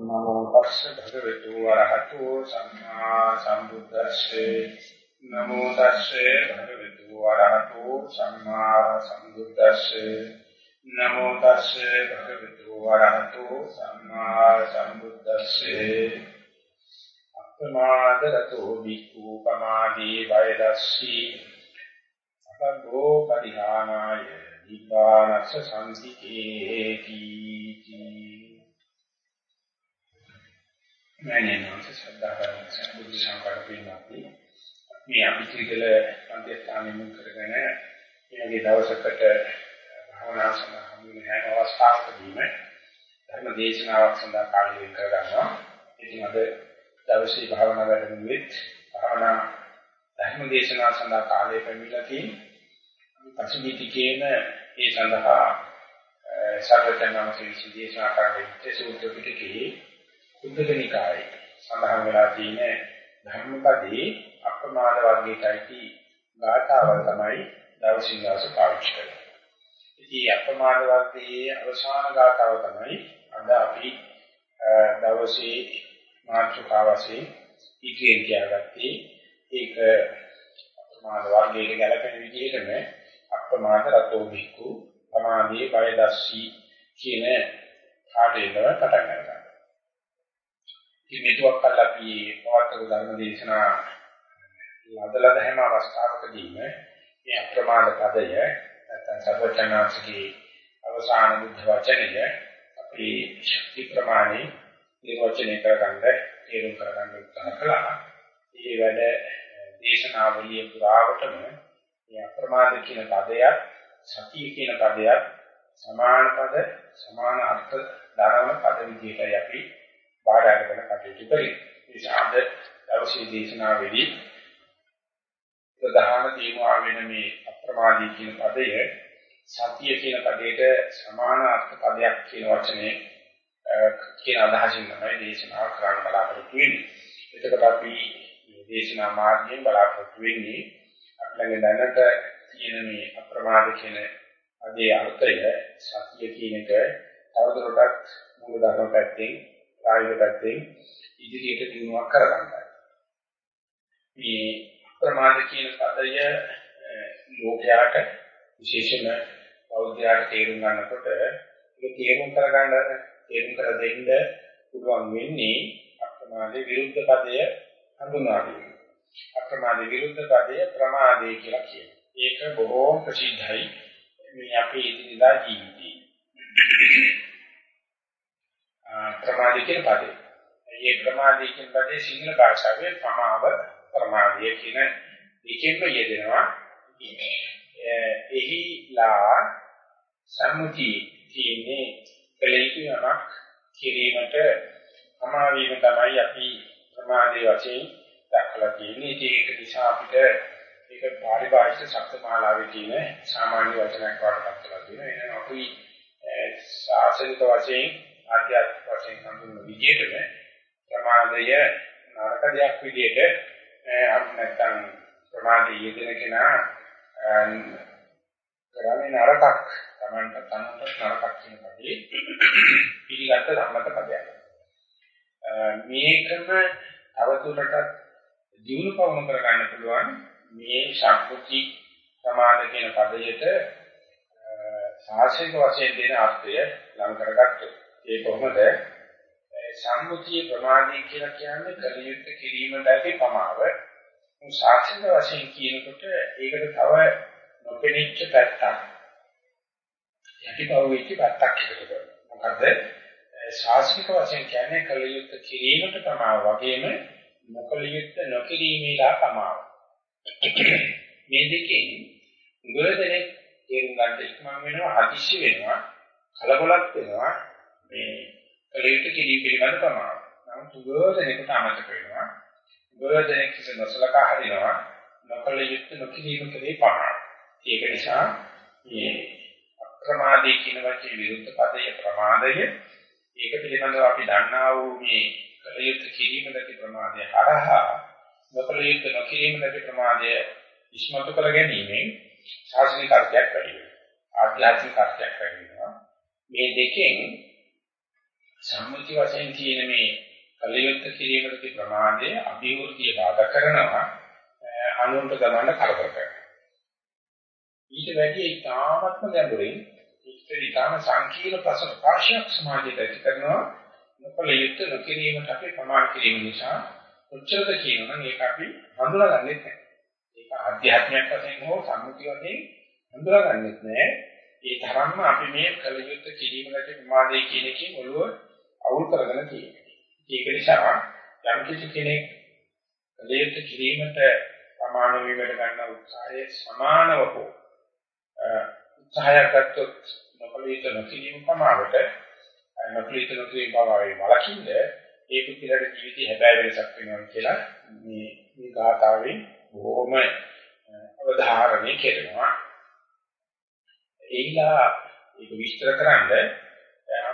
නමෝ තස්ස භගවතු වරහතෝ සම්මා සම්බුද්දස්සේ. නමෝ තස්සේ භගවතු වරහතෝ සම්මා සම්බුද්දස්සේ. නමෝ තස්සේ භගවතු වරහතෝ සම්මා සම්බුද්දස්සේ. අප්‍රමාදරතෝ වික්ඛු පමාදී වයදස්සී. අකබ්බෝ පරිහානාය. දීපානස්ස සම්තිකේති මෑණියන්වන්ස ශ්‍රද්ධාවන්ත බුද්ධ සංකල්ප පින්වත්නි මේ අපි ත්‍රිකල පන්තිස්ථානෙ මුල් කරගෙන මේ දවසකට භාවනා සඳහා හමුවෙන හැම අවස්ථාවකදීම ධර්ම දේශනාවක් සඳහා කාලය වෙන් කර ගන්නවා. ඉතින් අද දවසේ භාවනා වැඩමුළුවෙත් භාවනා ධර්ම දේශනාව සඳහා කාලය පැමිණලා තියෙනවා. පසුගිතිකේන ඒ සඳහා සර්වඥාන්සේ විශේෂ ආකාරයෙන් සූත්‍ර පිටකේ උද්දකනිකායේ සඳහන් වෙලා තියෙන ධර්මපදේ අප්‍රමාද වර්ගයටයි ගාථාවල් තමයි දවසින් දවස පාවිච්චි කරන්නේ. ඉතින් අප්‍රමාද වර්ගයේ අවසාන ගාථාව තමයි අද අපි දවසේ මාතෘකාවසේ ඉතිරියෙන් තියාගත්තේ. ඒක අප්‍රමාද වර්ගයේ ගැලපෙන විදිහටම අප්‍රමාද රතෝ බික්කු සමාධියේ බයදස්සී කියන කාටේකව පටන් ගන්නවා. ඉතින් මේතුවක් කල් අපි පවත්වපු ධර්ම දේශනා ලදලද හැම අවස්ථාවකදීම මේ අප්‍රමාද පදය නැත්නම් සර්වචනාංශගේ අවසාන බුද්ධ වචනය අපි ශක්ති ප්‍රමාණය නිර්වචනය කරගන්න තේරුම් කරගන්න උත්සාහ කළා. මේ වැඩ දේශනාවලිය පුරාවටම මේ අප්‍රමාද කියන පදයක් සතිය කියන පදයක් සමාන පද සමාන අර්ථ දරවන පද විදිහටයි අපි බාර අරගෙන කටයුතු කරේ. ඒ ශාන්ද දවසේ දේශනාවේදී ප්‍රධාන තේමාව වෙන මේ අප්‍රමාදී කියන පදය සතිය කියන පදයට සමාන අර්ථ පදයක් කියන වචනේ කියන අදහසින් තමයි දේශනාව කරන්න බලාපොරොත්තු වෙන්නේ. එතකොට අපි මේ දේශනා මාර්ගයෙන් බලාපොරොත්තු වෙන්නේ අපලගේ දැනට තියෙන මේ අප්‍රමාද කියන අගේ අර්ථය සතිය කියන එක තවදුරටත් මූල ධර්ම පැත්තෙන් කායික පැත්තෙන් ඉදිරියට දිනුවක් කරගන්නයි. මේ ප්‍රමාද කියන පදය ලෝකයාට විශේෂම බෞද්ධයාට තේරුම් ගන්නකොට ඒක තේරුම් කරගන්න තේරුම් කර දෙන්න පුළුවන් වෙන්නේ අප්‍රමාදයේ විරුද්ධ පදය හඳුනා ගැනීම. අප්‍රමාදයේ විරුද්ධ පදය ප්‍රමාදේ කියලා කියනවා. ඒක බොහෝම ප්‍රසිද්ධයි මේ අපේ ඉදිරියදා ජීවිතේ. ප්‍රමාදී කියන පදේ. මේ ප්‍රමාදී කියන පදේ සිංහල භාෂාවේ ප්‍රමාව ප්‍රමාදය කියන දෙකෙන්ම යෙදෙනවා. එහිලා සම්මුති කියන්නේ කලේකියමක් කිරීමට සමාවීම තමයි අපි ප්‍රමාදයේ වශයෙන් දක්වලා තියෙන්නේ. ඒක නිසා අපිට ඒක පාරිභාෂික ශබ්දමාලාවේ තියෙන සාමාන්‍ය වචනයක් වඩපත් කරලා තියෙනවා. එහෙනම් අපි ශාසනික වශයෙන් ආධ්‍යාත්මික වශයෙන් හඳුන්වන විදිහටම ප්‍රමාදය නරක දෙයක් විදිහට අපි නැත්තම් ප්‍රමාදයේ යෙදෙන කෙනා කරන්නේ නරකක් Tamanට තනට නරකක් කියන පදේ පිළිගත්ත ධර්මත පදයක්. මේකම අවතුරටත් දිනු පවුණු කර ගන්න පුළුවන් මේ ශක්ති සමාද කියන පදයට සාහිත්‍ය වශයෙන් දෙන අර්ථය ලං කරගත්තොත් ඒ කොහොමද? සම්මුතිය ප්‍රමාදී කියලා කියන්නේ කලියුත් කිරීමට ඇති පමාව සාක්ෂික වශයෙන් කියනකොට ඒකට තව නොපෙනිච්ච පැත්තක්. යටිපව වෙච්ච පැත්තක් එකතු කරනවා මොකද ශාස්ත්‍රික වශයෙන් කියන්නේ කලියුත් කිරීමට පමාව වගේම නොකලියුත් නොකිරීමේලා පමාව මේ දෙකෙන් ගොඩදෙනෙක් තේරුම් ගන්න ඉක්මන් වෙනවා හදිස්සි වෙනවා කලබලක් වෙනවා. මේ කලියට කිරි පිළිබඳ ප්‍රමාණ. නමුත් උගෝදෙනෙකුට අමතක වෙනවා. උගෝදෙනෙක් කිසි නොසලකා හරිනවා. නොකල යුත්තේ නොකිරීම කලේ පහළ. ඒක නිසා මේ අප්‍රමාදී කියන වචනේ විරුද්ධ පදයේ ප්‍රමාදය ඒක පිළිබඳව අපි දන්නා වූ මේ කලියට කිරීම නැති ප්‍රමාදය හරහා නොකල යුත්තේ නොකිරීම නැති ප්‍රමාදය ඉස්මතු කර ගැනීමෙන් ශාස්ත්‍රීය කාර්යයක් වැඩි වෙනවා. ආධ්‍යාත්මික කාර්යයක් වැඩි වෙනවා. මේ දෙකෙන් සම්මුති වශයෙන් තියෙන මේ කලියුත් කිරීමේ ප්‍රමාදයේ අභිවෘද්ධිය බාධා කරනවා අනුන්ට ගමන්න කරදර කරනවා. ඊට වැඩි ඉතාමත්ම ගැඹුරින් ඉස්තර ඉතාම සංකීර්ණ ප්‍රශ්න පාර්ශ්වයක් සමාජයට ඇති කරනවා නොකලියුත් නොකිරීමට අපි ප්‍රමාණ කිරීම නිසා උච්චරද කියනනම් ඒක අපි හඳුනාගන්නේ නැහැ. ඒක ආධ්‍යාත්මයක් වශයෙන් හෝ සම්මුති වශයෙන් හඳුනාගන්නේ නැහැ. ඒ තරම්ම අපි මේ කලියුත් කිරීමකට ප්‍රමාදයේ කියන එකේ ඔළුව අවුල් කරගෙන තියෙනවා. ඒක නිසා යම් කිසි කෙනෙක් කලියුත් කිරීමට ප්‍රමාණ වීමට ගන්න උත්සාහය සමානව හෝ උත්සාහයක් ගත්තොත් නොකලිත නොකිරීම පමාවට නොකලිත නොකිරීම පමාවේ වලකින්ද ඒ පිළිලට ජීවිතය හැබෑ වෙනසක් වෙනවා කියලා මේ මේ ගාථාවෙන් බොහොම අවධාරණය කරනවා ඒලා ඒක විස්තර කරන්නේ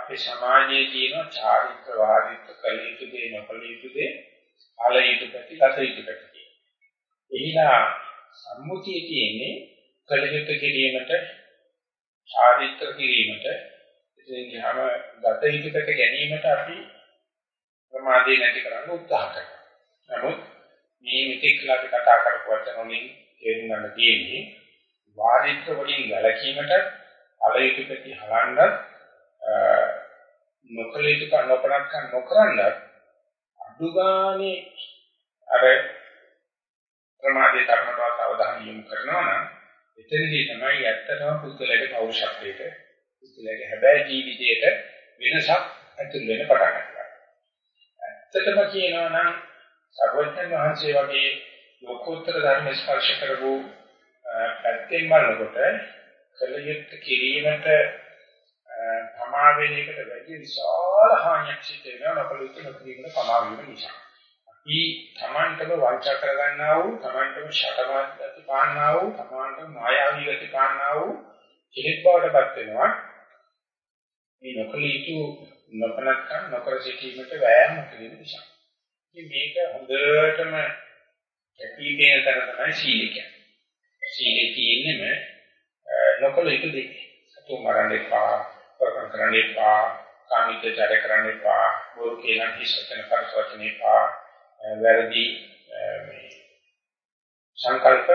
අපේ සමාජයේ තියෙන චාරිත්‍ර වාදිත්‍ර කලිත දේ නොකලිත දේ ආලයිත පැති කසිත පැති එහිලා සම්මුතිය කියන්නේ කලයුතු කිරීමට චාරිත්‍ර කිරීමට ඉතින් ගහම ගත යුතුකට ගැනීමට අපි ප්‍රමාදේ නැති කරන්න උත්සාහ කරනවා. නමුත් මේ මෙතෙක් අපි කතා කරපු වචන වලින් තේරුම් ගන්න තියෙන්නේ වාරිත්‍ර වලින් වැළකීමට කලයුතු පැති හලන්න නොකලයුතු කන්නපරක් නොකරන්න අදුගානේ අර ප්‍රමාදයේ තරමටවත් අවධානය යොමු කරනවා නම් එතනදී තමයි ඇත්තටම පුද්ගලයාගේ පෞරුෂත්වයට පුද්ගලයාගේ හැබෑ ජීවිතයට වෙනසක් ඇතුල් වෙන පටන් ගන්නවා. ඇත්තටම කියනවා නම් සර්වඥන් වහන්සේ වගේ ලෝකෝත්තර ධර්ම ස්පර්ශ කරපු පැත්තෙන් බලනකොට කලියුත් කිරීමට තමා වෙන එකට වැඩි විශාල හානියක් සිදු වෙනවා නොකලියුත් නොකිරීමට තමා වීම නිසා. ඊ තමන්ටම වංචා කරගන්නා වූ තමන්ටම ෂටමාති පාන්නා වූ තමන්ටම මායාවී ගති පාන්නා වූ කෙලෙස් බවටපත් වෙනවා. මේ නොකලීතු නොකනක්කන් නොකර සිටීමට වෑයම් කිරීම නිසා. ඉතින් මේක හොඳටම කැපීපෙන තර තමයි සීලය කියන්නේ. සීලේ තියෙන්නම නොකලීතු දෙක සතු මරන්න එපා. ප්‍රකම් කරන්න එපා කාමීත්‍යචාර කරන්න එපා බොරු කියන කිසිම කෙනෙක් කරසවචන එපා. වැරදි මේ සංකල්ප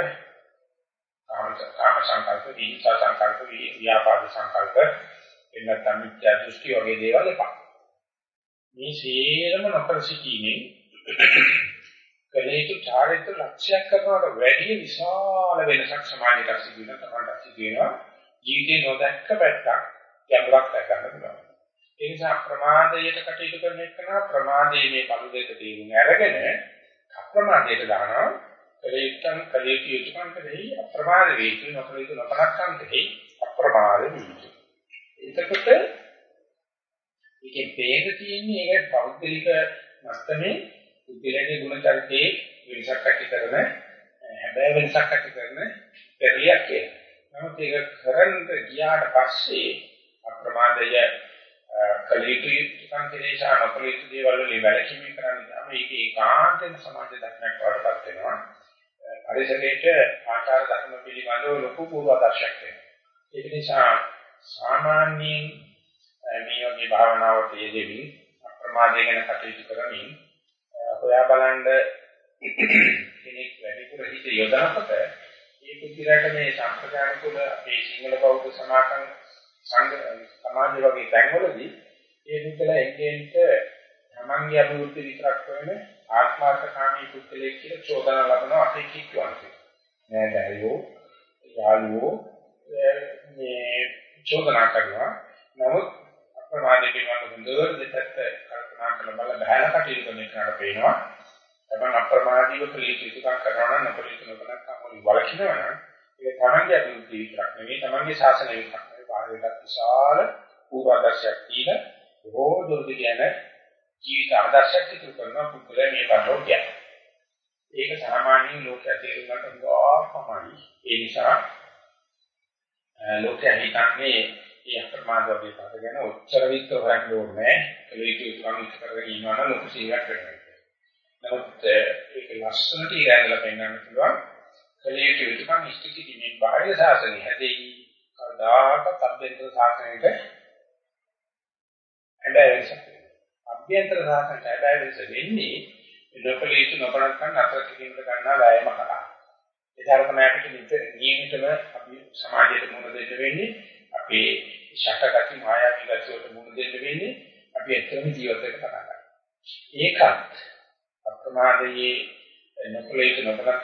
කාම කාම සංකල්ප දීචා සංකල්ප ව්‍යාපාද සංකල්ප එන්නත් මිත්‍යා දෘෂ්ටි වගේ දේවල් එපා. මේ සියලුම නොකර සිටීමෙන් කලේතු චාරිත්‍ර ලක්ෂයක් කරනවට වැඩි විශාල වෙනසක් සමාජයට සිදු වෙන තමයි සිදු වෙනවා. ජීවිතේ නොදැක්ක පැත්තක් ගැඹුරක් දැක ගන්න පුළුවන්. ඒ නිසා ප්‍රමාදයට කටයුතු කරන එක නා ප්‍රමාදයේ මේ කළු දෙක තේරුම් අරගෙන අප්‍රමාදයට දානවා. කලේත්තන් කලේති යුතුයකම් කෙරෙහි අප්‍රමාද වේතු නොකලේතු නොකලක්කම් කෙරෙහි අප්‍රමාද වේතු. එතකොට ඒකේ වේග තියෙන්නේ ඒක පෞද්ගලික මට්ටමේ උද්දේශයේ ගුණ චරිතයේ වෙනසක් ඇති කරන හැබැයි වෙනසක් ඇති කරන පෙරියක් ඒක. නමුත් ඒක කරන්න ගියාට පස්සේ අප්‍රමාදය කලියුතු සංකේතේශා නොකලියුතු දේවල් වලින් වැළකීම කරන්නේ නම් මේක ඒකාන්තයෙන් සමාජ ධර්මයක් වඩපත් වෙනවා. පරිසරයේට ආචාර ධර්ම පිළිබඳව ලොකු පූර්වාදර්ශයක් වෙනවා. ඒක නිසා සාමාන්‍යයෙන් මේ වගේ භාවනාවට යෙදෙමින් අප්‍රමාදය ගැන කටයුතු කරමින් හොයා බලන්න කෙනෙක් වැඩිපුර හිත යොදනකොට ඒ පුද්ගලයාට මේ සම්ප්‍රදාන කුල අපේ සිංහල බෞද්ධ සමාජම් සංඝ සමාජ වගේ තැන්වලදී ඒ පුද්ගලයා එක්කෙන්ට තමන්ගේ අභිවෘද්ධි විතරක් කරන ආත්මාර්ථකාමී පුද්ගලයෙක් කියලා චෝදනා ලබනවා අපේ කික්වන්සේ. නෑ දැයෝ යාළුවෝ මේ චෝදනා කරනවා. නමුත් අප්‍රමාදයේ පිළිබඳ හොඳට දෙපැත්ත කල්පනා කරලා බල බහැලා කටයුතු කරන එකට පේනවා. තමන් අප්‍රමාදීව ක්‍රියාත්මක කරනවා නම් අපිට නොකනක් අමුලි වලකිනවා නම් ඒක තමන්ගේ අභිවෘද්ධි විතරක් නෙවෙයි තමන්ගේ ශාසනය විතරක් නෙවෙයි බාහිරට විශාල පූර්වාදර්ශයක් තියෙන බොහෝ දුරට යන ජීවිත ආදර්ශයක් ඉදිරි කරන පුද්ගලයා මේ බඩෝ කියන්නේ. ඒක සාමාන්‍යයෙන් ලෝකයේ තේරුම් ගන්න ගොඩාක්මයි. ඒ නිසා ලෝකයේ හිතන්නේ මේ අප්‍රමාද වගේ පද ගැන උච්චර විස්තර හොයන්න ඕනේ. ඒක යුතුයම් කරගෙන ඉන්නවා නම් ලොකු සීලයක් වෙනවා. නමුත් ඒක ලස්සනට ඉරැඳලා පෙන්වන්න පුළුවන්. කලියට යුතුයම් ඉස්තිති මේ බාහිර සාසනය හැදෙයි. කවදාකවත් අභ්‍යන්තර සාසනයට හැබැයි වෙනසක් අභ්‍යන්තර සාසනට හැබැයි වෙනස වෙන්නේ නොකලීතු නොකරන අතර කිරීමට ගන්නා වෑයම කරා. ඒ තරමට අපිට නියමිතව අපි සමාජයට මුහුණ දෙන්න වෙන්නේ අපේ ශකගති මායාවී ගතියට මුහුණ දෙන්න වෙන්නේ අපි ඇත්තම ජීවිතයක පටන් ගන්නවා. ඒකත් අප්‍රමාදයේ නොකලීතු නොකරන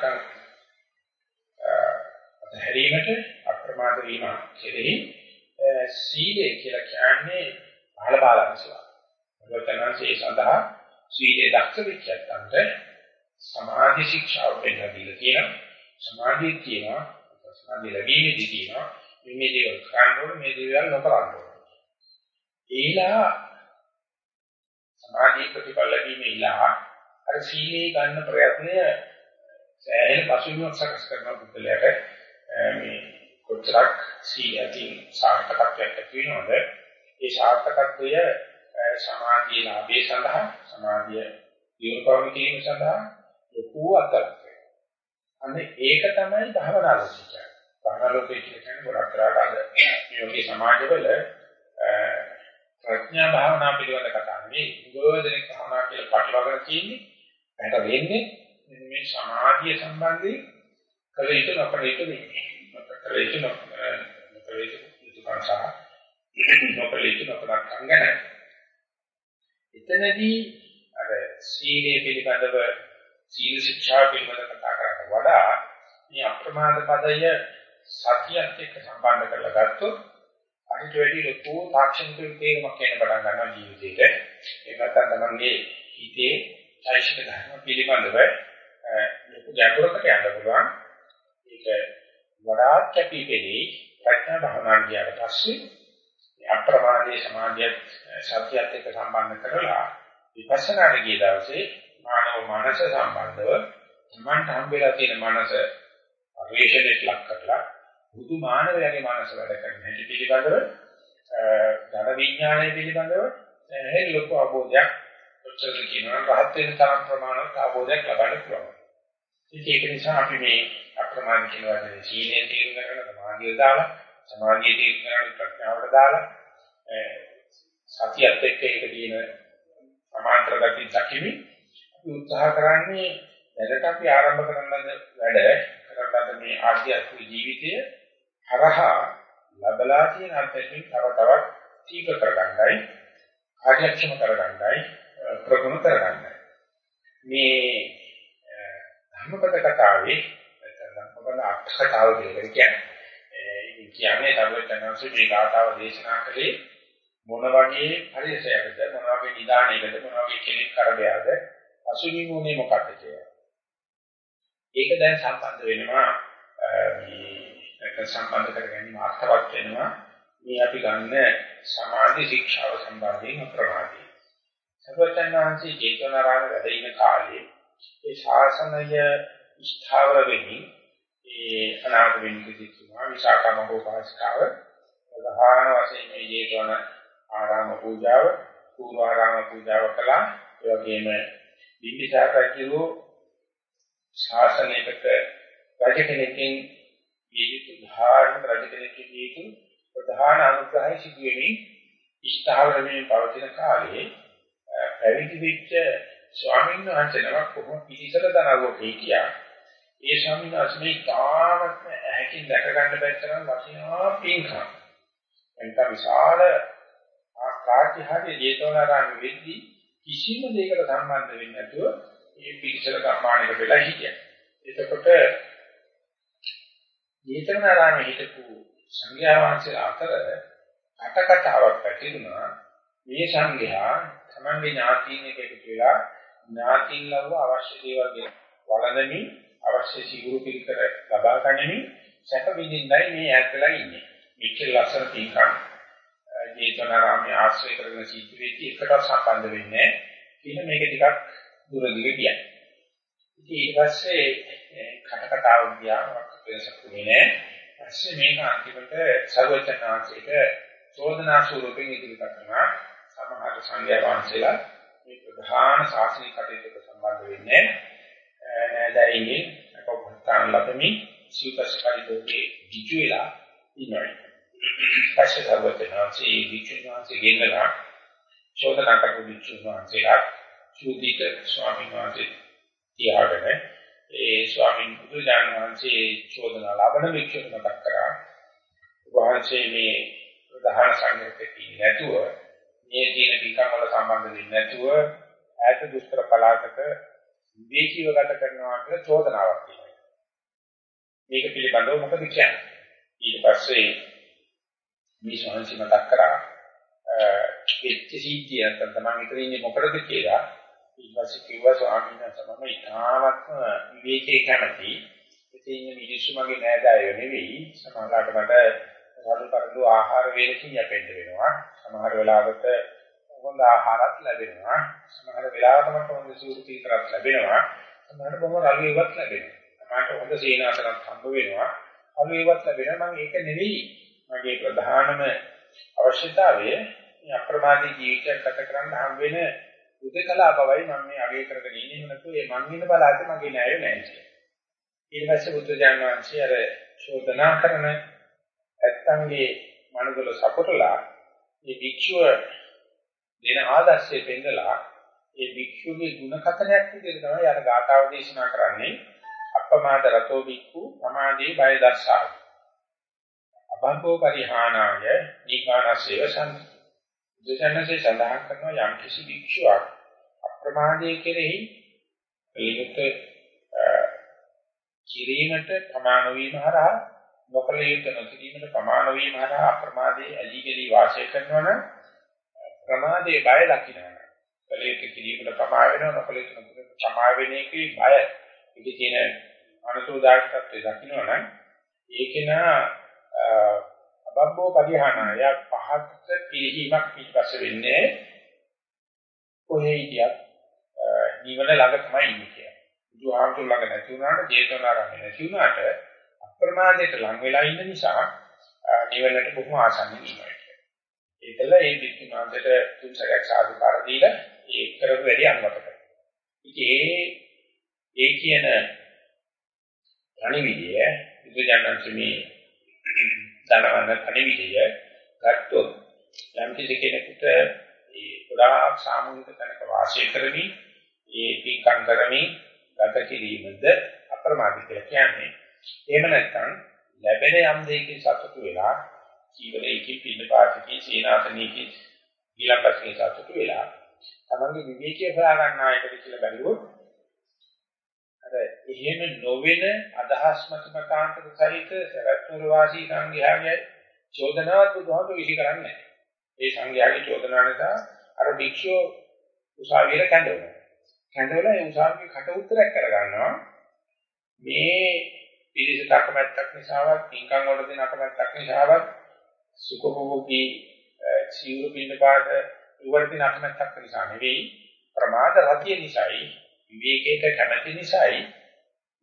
අතහැරීමට අප්‍රමාද වීම කෙරෙහි සීලය කියලා කියන්නේ බාල බාලංශය. භගවතනන්සේ සඳහා සීලේ දක්ෂ වෙච්චත්තන්ට සමාධි ශික්ෂාව දෙන්න දීලා තියෙනවා. සමාධිය තියෙනවා. සමාධිය ලැබීමේදී තියෙනවා. මේ දේවල් කරන්න ඕනේ මේ දේවල් නොකරන්න ඕනේ. ඒලා සමාධි ප්‍රතිඵල ලැබීමේ ඉලා අර සීලේ ගන්න ප්‍රයත්නය සෑහෙන පසුබිමක් සකස් කරන පුද්ගලයාට මේ කොච්චරක් සීලයෙන් සාර්ථකත්වයක් ඇති වෙනවද ඒ සාර්ථකත්වය සමාධියේ ලාභය සඳහා සමාධිය දියුණු කිරීම සඳහා ලොකු අත්දැකීමක් අන්න ඒක තමයි භවනා ලෝකය. භවනා ලෝකය කියන්නේ ගොඩක් කරාට අද මේ වගේ සමාජවල ප්‍රඥා භාවනා පිළිබඳ කතා නෙවෙයි. ගෝධනෙක් භාවනා කියලා පටලවාගෙන තියෙන්නේ. මට වෙන්නේ මේ සමාධිය සම්බන්ධයෙන් කළ යුතු නොකළ යුතු වෙන්නේ. කළ යුතු නොකළ යුතු යුතුකම් සහ නොකළ යුතු නොකලකම් ගැන. එතනදී අර සීලය පිළිබඳව සීල ශික්ෂා පිළිබඳව කතා කරකට වඩා මේ අප්‍රමාද පදය සතියත් එක්ක සම්බන්ධ කරලා ගත්තොත් අනිත් වැඩි ලොකු තාක්ෂණික තේරුමක් එන්න පටන් ගන්නවා ජීවිතේට. ඒක නැත්නම් තමන්ගේ හිතේ චෛතසික ධර්ම පිළිබඳව ලොකු ගැඹුරකට යන්න පුළුවන්. ඒක වඩාත් කැපිපෙළි ප්‍රඥා භාවනා ගියාට පස්සේ අප්‍රමාදයේ සමාධියත් සත්‍යයත් එක්ක සම්බන්ධ කරලා විපස්සනාට ගිය දවසේ මානව මනස සම්බන්ධව තමන්ට හම්බෙලා තියෙන මනස පරිශ්‍රණයට ලක් කරලා බුදු මානවයාගේ මනස වැඩ කරන හැටි පිළිබඳව ධන විඥානය පිළිබඳව එහෙල් ලොකු අවබෝධයක් ඔච්චර කියනවා රහත් වෙන තරම් ප්‍රමාණවත් අවබෝධයක් ලබන්න පුළුවන්. ඉතින් ඒක නිසා අපි මේ අප්‍රමාණ කියන වචනේ සීලේ තේරුම් ගන්න සමාධිය දාලා සමාධිය තේරුම් ගන්න ප්‍රඥාවට දාලා සතියත් එක්ක ඒක දින සමාන්තර ගති දකිමි අපි උත්සාහ කරන්නේ දැනට අපි ආරම්භ කරන වැඩ කරන මේ ආධ්‍යාත්මික ජීවිතය හරහා ලැබලා තියෙන අත්දැකීම් තව තවත් තීව්‍ර කරගන්නයි කාර්යක්ෂම කරගන්නයි ප්‍රගුණ කරගන්නයි. මේ ධර්මපද කතාවේ ධර්මපද අක්ෂතාව කියලා කියන්නේ කියන්නේ සර්වඥාන්සේ මේ ගාථාව දේශනා කළේ මොන වගේ පරිසරයකද මොන වගේ නිදාණයකද මොන වගේ කෙනෙක් කරදයක්ද පසුබිම උනේ මොකක්ද කියලා. ඒක දැන් සම්බන්ධ වෙනවා මේ සම්බන්ධ කරගැනීම අර්ථවත් වෙනවා මේ අපි ගන්න සමාධි ශික්ෂාව සම්බන්ධයෙන් අප්‍රමාදී. සර්වඥාන්සේ ජේතවනාරාම වැඩ ඉන කාලේ ඒ ශාසනය ස්ථාවර වෙමින් ඒ අනාගත වෙනිකදිතුමා විසාකමකෝ පාස්කාව ප්‍රධාන වශයෙන් මේ ජේතවන ආරාම පූජාව පූර්වාරාම පූජාව කළා. ඒ වගේම බිම්බිසාර රජුගේ ශාසනයකට රජ කෙනෙක්ගෙන් දීතු ධාර්මික රජ කෙනෙක්ගෙන් දීතු ප්‍රධාන අනුග්‍රහය සිදු වෙමින් ඉස්තාවරමේ පවතින කාලේ පැවිදි වෙච්ච ස්වාමීන් වහන්සේ නමක් කොහොම පිළිසල දනවෝ කියා. ඒ ස්වාමීන් වහන්සේ මේ තාමත් ඇහැකින් දැක ගන්න බැච්චනම් වටිනා පින්කම්. එතන විශාල ආකාශය ජේතවනාරාමෙ වෙද්දී කිසිම දෙයකට සම්බන්ධ වෙන්නේ නැතුව මේ පිළිසල කර්මාණයක වෙලා හිටියා. එතකොට ජේතවනාරාමයේ හිටපු සංඝයා වහන්සේලා අතර අටකතාවක් පැතිරුණා. මේ සංඝයා තමන්ගේ ඥාතීන් එක්ක වෙලා ඥාතීන් ලව අවශ්‍ය දේවල් වළඳමින් අවශ්‍ය සිවුරු පිළිකර ලබා ගනිමින් සැප විඳින්නයි මේ ඈත්ලා ඉන්නේ. මේක ලස්සන පින්කම් ජේතවනාරාමයේ ආශ්‍රය කරගෙන සිද්ධ වෙච්ච එකට සම්බන්ධ වෙන්නේ කියන මේක ටිකක් දුර දිග කියන්නේ. ඉතින් ඊට පස්සේ කටකතාව ගියාම වෙනසකුනේ නෑ. ඊපස්සේ මේක අන්තිමට සර්වචනාංශයක චෝදනා ස්වරූපයෙන් ඉදිරිපත් කරනවා. සමහර සංඝයා වහන්සේලා මේ ප්‍රධාන ශාසනික කටයුතු සම්බන්ධ වෙන්නේ නෑදෑයිනේ අපවත්තාන් ලැබෙමි සිව්පස්කාරී දෝකේ දිජු වෙලා ඉන්නවා. පස්සේ සර්වචනාංශයේ විචුනාංශයේ ගෙන්නලා චෝදනා කරපු භික්ෂුන් වහන්සේලා චූදිත ස්වාමීන් වහන්සේ තියාගෙන ඒ ස්වාමීන් වහන්සේ චෝදනා ලබන භික්ෂුන් මතක් කරා. වහන්සේ මේ ප්‍රධාන සංගතකේ නැතුව මේ තියෙන පිටකම් වල සම්බන්ධ වෙන්නේ නැතුව ඈත දුෂ්කර පළාතක විවේකීව ගත කරනවා කියලා චෝදනාවක් තියෙනවා. මේක පිළිබඳව මොකද කියන්නේ? ඊට පස්සේ මේ ස්වාමීන් මතක් කරා වෙච්ච සිද්ධිය නැත්නම් තමන් ඉතින් ඉන්නේ මොකටද කියලා ඊට පස්සේ කිව්වා ස්වාමීන් වහන්සේ මම ඉතාමත්ම විවේකයේ කැමති. ඉතින් ඉන්නේ මිනිස්සු මගේ නෑදෑයෝ නෙවෙයි. සමහරවිට මට රළු පරළු ආහාර වේලකින් යැපෙන්න වෙනවා. සමහර වෙලාවට හොඳ ආහාරත් ලැබෙනවා. සමහර වෙලාවට මට හොඳ සූර්ති තරක් ලැබෙනවා. සමහරට බොහොම රළු ඒවත් ලැබෙනවා. සමහරට හොඳ සීනාසනක් හම්බ වෙනවා. රළු ඒවත් ලැබෙනවා. මම ඒක නෙවෙයි. මගේ ප්‍රධානම අවශ්‍යතාවය මේ අප්‍රමාදී ජීවිතයක් ගත කරන්න හම් වෙන උදකලා බවයි මම මේ අගය කරගෙන ඉන්නේ නැතු ඒ මං ඉන්න බලාට මගේ නෑය නෑ කියලා. ඊට පස්සේ බුද්ධ ඥානවංශය අර චෝදනා කරන ඇත්තන්ගේ මනදල සපොටලා මේ භික්ෂුව දෙන ආදර්ශයේ පෙන්නලා ඒ භික්ෂුවේ ಗುಣ කතනයක් විදිහට තමයි අර ගාථාව දේශනා කරන්නේ. අප්පමාද රතෝ භික්ඛු සමාධි බය දර්ශා අභංගෝ පරිහානාය දීඝානසේව සම්ප දෙසනසේ සඳහන් කරනවා යම් කිසි භික්ෂුවක් අප්‍රමාදයේ කෙරෙහි ඒකට කිරීමට ප්‍රමාණ වීම හරහා නොකල යුතු නොකිරීමට ප්‍රමාණ වීම හරහා අප්‍රමාදයේ ඇලි ගලි වාසය කරනවා නම් ප්‍රමාදයේ බය ලකිනවා. කලයුතු කිරීමට ප්‍රමාණ වෙනවා නොකල යුතු නොකිරීමට ප්‍රමාණ වෙන එකේ බය ඉති තියෙන අනුසෝදායක තත්ත්වය දකින්න නම් ඒකේන අබබ්බෝ පරිහානාය පහත් පිළිහිමක් ඊපස්සේ වෙන්නේ කොහේ හිටියත් නිවන ළඟ තමයි ඉන්නේ කියලා. බුදුහාමුදුර ළඟ නැති වුණාට ජේතවනාරාමේ නැති වුණාට අප්‍රමාදයට ලං වෙලා ඉන්න නිසා නිවනට බොහොම ආසන්න වෙනවා. ඒකල ඒ පිටිමාන්තයට තුන්සරයක් සාධුකාර දීලා ඒ කරපු වැඩි අනුමත කරනවා. ඉතින් ඒ ඒ කියන ධනිවිදය බුදුජානක මේ ධනවන කණිවිඩය ගත්තොත් යම් කිසි කෙනෙකුට ඒ ගොඩාක් සාමූහික තැනක වාසය කරමින් ඒ පින්කම් කරමින් ගත කිරීමද අප්‍රමාදී කියලා කියන්නේ. එහෙම නැත්නම් ලැබෙන යම් දෙයකින් සතුටු වෙලා ජීවිතයේ පිළිපාතකී සීනාසනීකී ඊළඟට සතුටු වෙලා තමන්ගේ විවේකී හොයා ගන්න ආයතන කියලා බැලුවොත් අර එහෙම නොවන අදහස් මතමකාන්තක සහිත සරත්වර වාසී සංඝයාගේ චෝදනාවත් බුදුහාමුදුරු විසි කරන්නේ නැහැ. ඒ සංඝයාගේ චෝදනාව නිසා අර භික්ෂුව උසාවියට කැඳවනවා. කැඳවලා ඒ උසාවියේ කට උත්තරයක් කරගන්නවා. මේ පිළිසක අකමැත්තක් නිසාවත්, පින්කම් වල දෙන අකමැත්තක් නිසාවත්, සුඛභෝගී සිවුරු පින්න පාට ඉවර්තින අකමැත්තක් නිසා නෙවෙයි ප්‍රමාද රතිය නිසායි විවේකයට කැමැති නිසායි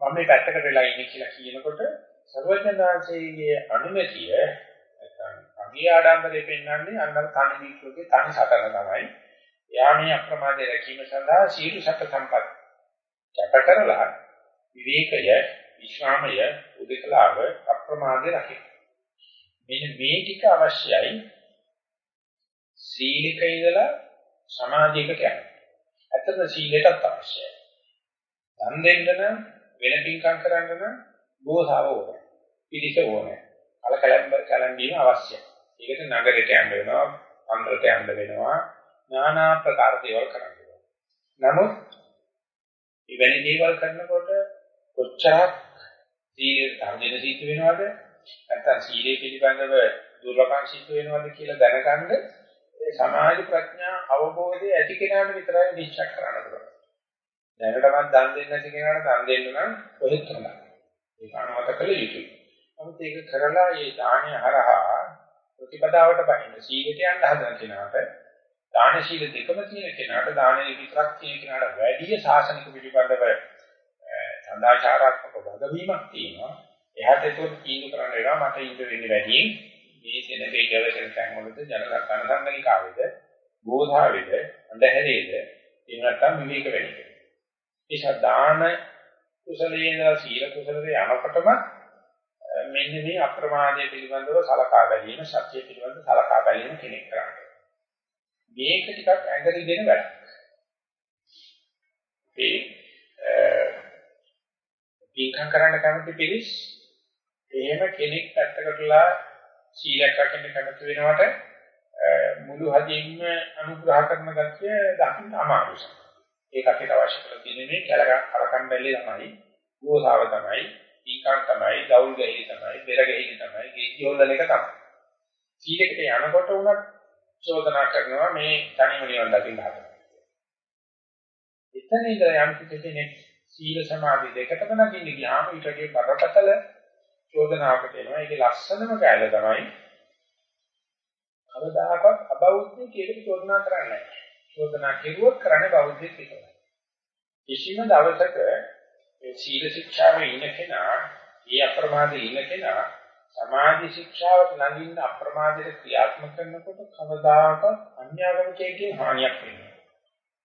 මම මේ පැත්තකට වෙලා ඉන්නේ කියලා කියනකොට සර්වඥාන්සේගේ අනුමැතිය නැත්නම් අගේ ආඩම්බරේ පෙන්වන්නේ අන්නර තනි විශ්වගේ තනි සතර තමයි. එයා මේ අප්‍රමාදයේ රැකීම සඳහා සීල සත සම්පත් කැප කරලා විවේකය, විශ්‍රාමය, උදකලාව අප්‍රමාදයේ රකින්න. මෙන්න මේ ටික අවශ්‍යයි සීලක ඉඳලා සමාධියකට යන්න. ඇත්තට සීලයටත් අවශ්‍යයි. දන් දෙන්න නම් වෙන පින්කම් කරන්න නම් ගෝසාව ඕනේ. පිළිස ඕනේ. කලකලම් කලම්බීම අවශ්‍යයි. ඒකට නගරයට යන්න වෙනවා, අන්තරට යන්න වෙනවා, নানা ප්‍රකාර දේවල් කරන්න වෙනවා. නමුත් ඉවැනි දේවල් කරනකොට කොච්චරක් සීල ධර්මයෙන් සිද්ධ වෙනවද? නැත්නම් සීලේ පිළිබඳව දුර්ලභම් සිද්ධ වෙනවද කියලා දැනගන්න ඒ සමාජ ප්‍රඥා අවබෝධය ඇති කෙනාට විතරයි නිශ්චය කරන්න පුළුවන්. දැනටමත් දන් දෙන්නේ නැති කෙනාට දන් දෙන්න නම් කොහෙත් හොඳයි. ඒක අනුමත කළ යුතුයි. නමුත් ඒක කරලා මේ දානය හරහා ප්‍රතිපදාවට බහින්න සීලයට යන්න හදන කෙනාට දාන ශීල දෙකම තියෙන කෙනාට දානයේ විතරක් තියෙන කෙනාට වැඩි ශාසනික පිළිබඳව සදාචාරාත්මක වගවීමක් තියෙනවා. එහාට ඒක තීන්දුව කරන්න වෙනවා මට ඉඳ වෙන්නේ වැඩි මේ සෙනගේ ගැලසෙන තැන්වලද ජනක කනසන්නනිකාවේද බෝධාවේද අන්ධහැරේද එහෙම නැත්නම් විවේක වෙන්නේ. ඒසා දාන කුසලයේ ඉඳලා සීල කුසලයේ යනකොටම මෙන්න මේ අප්‍රමාදයේ පිළිබඳව සලකා බැලීම සත්‍ය පිළිබඳව සලකා බැලීම කෙනෙක් කරන්නේ. මේක ටිකක් ඇඟරි දෙන වැඩක්. ඒ පින්කම් කරන්න කැමති පිළිස් එහෙම කෙනෙක් පැත්තකටලා සීලයක් රකින්න කැමති වෙනවට මුළු හදින්ම අනුග්‍රහ කරන ගැතිය දකින්න අමාරුයි. ඒක අපිට අවශ්‍ය කරලා තියෙන්නේ මේ කලක කලකම් බැල්ලේ තමයි, ගෝසාව තමයි, ඊකන් තමයි, දවුල් ගැහිලි තමයි, බෙර ගැහිලි තමයි, ගේජි හොල්ලන එක තමයි. සීලෙකට යනකොට උනත් චෝදනා කරනවා මේ තනියම නිවන් දකින්න හදනවා. එතන ඉඳලා යම් කෙනෙක් සීල සමාධි දෙකටම නැගින්න ගියාම ඊටගේ බරපතල චෝදනාවකට එනවා. ඒකේ ලස්සනම කැලේ තමයි කවදාකවත් අබෞද්ධ කියලා චෝදනා කරන්නේ නැහැ. චෝදනා කෙරුවොත් කරන්නේ බෞද්ධයෙක් විතරයි. කිසිම දවසක මේ සීල ශික්ෂාවේ ඉන්න කෙනා, ඒ අප්‍රමාදයේ ඉන්න කෙනා සමාධි ශික්ෂාවට නැගින්න අප්‍රමාදයට ක්‍රියාත්මක කරනකොට කවදාකවත් අන්‍යාගමිකයෙක්ගෙන් හානියක් වෙන්නේ නැහැ.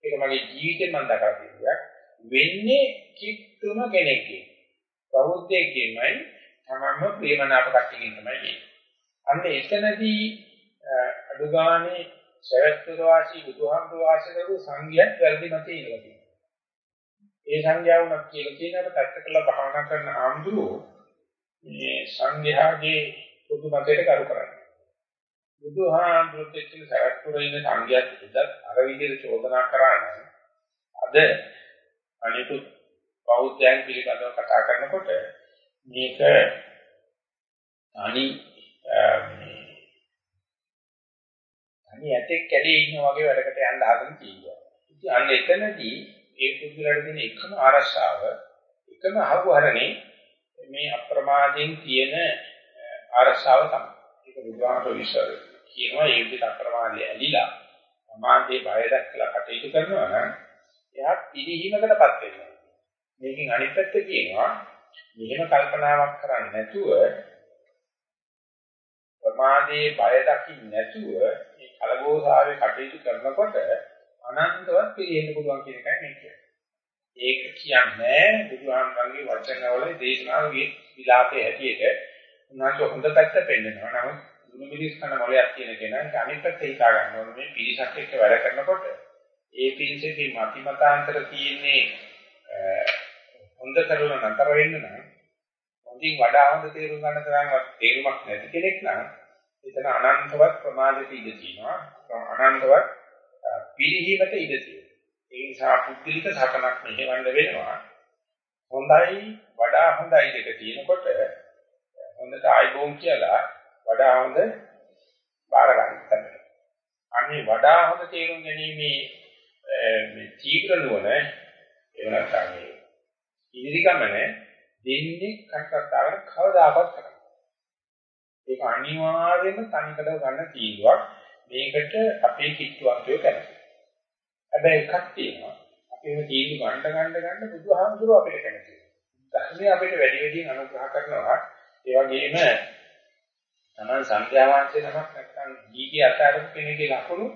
ඒක මගේ ජීවිතේ මම දැකලා තියෙනවා. වෙන්නේ කිත්තුම කෙනෙක්ගේ. බෞද්ධයෙක්ගෙන්මයි තමන්ම ප්‍රේමනාප කට්ටියකින් තමයි වෙන්නේ. අන්න එතනදී අදුගානේ සවැත්තර වාසී බුදුහාමුදුරුවෝ වාසය කරපු සංඝයාත් වැරදි මතේ ඉඳලා තියෙනවා. ඒ සංඝයා වුණත් කියලා කියනකොට පැත්තකලා භාවනා කරන ආම්දුරෝ මේ සංඝයාගේ බුදු මතයට කරු කරන්නේ. බුදුහාමුදුරුවෝ දෙච්ච සවැත්තර ඉන්න සංඝයාත් ඉදත් අර විදිහට චෝදනා කරන්නේ. අද අනිකුත් බෞද්ධයන් පිළිබඳව කතා කරනකොට මේක අනි අනි ඇතෙක් කැඩේ ඉන්නා වගේ වැඩකට යන්න හදන කීවා. ඉතින් අන්න එතනදී ඒ පුදුලට දෙන එකම ආරක්ෂාව එකම අහුවරණේ මේ අප්‍රමාදයෙන් තියෙන ආරක්ෂාව තමයි. ඒක බුදුහාමර විශ්වාස කියනවා ඒ විදිහට අප්‍රමාදය ඇලිලා සමාධියේ බය දැක්කලා කටයුතු කරනවා නම් එයා පිළිහිමකටපත් වෙනවා. මේකෙන් අනිත් පැත්ත කියනවා මෙහෙම කල්පනාවක් කරන්නේ නැතුව ප්‍රමාදයේ බය දකින්න නැතුව මේ කලගෝසාවේ කටයුතු කරනකොට අනන්තවත් පිළිහෙන්න පුළුවන් කියන එකයි මේ කියන්නේ. ඒක කියන්නේ බුදුහාමරගේ වචනවල දේශනාවේ විලාපයේ හැටියට උන්වහන්සේ හොඳ පැත්ත පෙන්නනවා. නමුත් දුනු මිනිස් කන මොලයක් තියෙන කෙනා අනිත් පැත්ත හිතා ගන්න ඕනේ මේ පිරිසක් එක්ක වැඩ කරනකොට ඒ පිරිසකේ මති මතාන්තර තියෙන්නේ හොඳ කරලා නතර වෙන්න නම් හොඳින් වඩා හොඳ තේරුම් ගන්න තරම්වත් තේරුමක් නැති කෙනෙක් නම් එතන අනන්තවත් ප්‍රමාදයට ඉඩ තියෙනවා. අනන්තවත් පිළිහිමට ඉඩ තියෙනවා. ඒ නිසා පුද්ගලික සකනක් මෙහෙවන්න වෙනවා. හොඳයි වඩා හොඳයි දෙක තියෙනකොට හොඳට ආයිබෝන් කියලා වඩා හොඳ බාර ගන්න අනේ වඩා හොඳ තේරුම් ගැනීමේ මේ තීව්‍ර නුවණ එහෙම නැත්නම් ඉදිරි ගමන දෙන්නේ කටකතාවර කවදාකවත් කරන්නේ. ඒක අනිවාර්යයෙන්ම තනිකඩ ගන්න තීන්දුවක්. මේකට අපේ කිට්ටුවන්තයෝ කැමති. හැබැයි එකක් තියෙනවා. අපේ තීන්දුව ගන්න ගන්න ගන්න බුදුහාමුදුරුව අපිට කැමති. ධර්මය අපිට වැඩි වැඩියෙන් අනුග්‍රහ කරනවා. ඒ වගේම තමන් සංඛ්‍යාවන්තේ නමක් නැත්නම් දීගේ අතාරක කෙනෙක්ගේ ලකුණු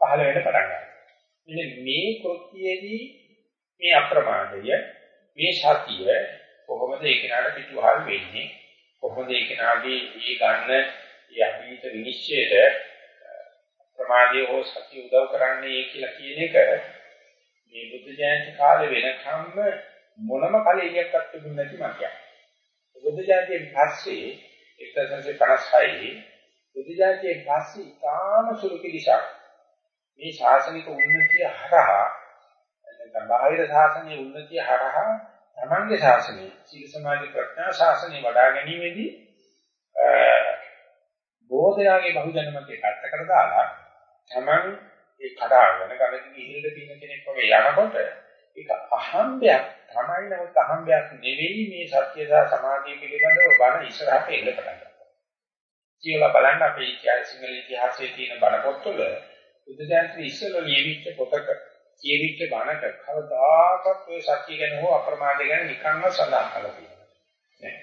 පහළ වෙන්න පටන් ගන්නවා. මෙන්න මේ කෘත්‍යයේදී මේ අප්‍රමාදය මේ සතිය කොහොමද ඒ කෙනාට පිටුවහල් වෙන්නේ කොහොමද ඒ කෙනාගේ ඒ ගන්න ඒ අභීත විනිශ්චයට ප්‍රමාදයේ හෝ සතිය උදව් කරන්නේ කියලා කියන එක මේ බුද්ධ ජයන්ති කාලේ වෙනකම්ම මොනම කලෙලියක්වත් තිබුණ නැති මතයක්. බුද්ධ ජයන්තියෙන් පස්සේ 1956 බුද්ධ ජයන්තියෙන් පස්සේ තාම සුළු කිලිසක් මේ ශාසනික උන්නතිය හරහා නැත්නම් බාහිර ශාසනයේ උන්නතිය හරහා තමන්ගේ ශාසනය සීල සමාධි ප්‍රඥා ශාසනය වඩා ගැනීමේදී බෝධයාගේ බහුජනමකේ පැත්තකට දාලා තමන් ඒ කඩාගෙන ගමදී ඉහිල්ල තියෙන කෙනෙක් වගේ යනකොට ඒක අහම්බයක් තමයි නමුත් අහම්බයක් නෙවෙයි මේ සත්‍ය සහ සමාධිය පිළිබඳව බණ ඉස්සරහට එන්න පටන් ගන්නවා. කියලා බලන්න අපේ ඉතිහාස සිංහල ඉතිහාසයේ තියෙන බණ පොත්වල බුදුසසුන ඉස්සෙල්ල ලියවිච්ච පොතක කියවිච්ච බණක කවදාකවත් ඔය සත්‍ය ගැන හෝ අප්‍රමාද ගැන නිකන්ම සඳහන් කරලා තියෙනවා. නෑ.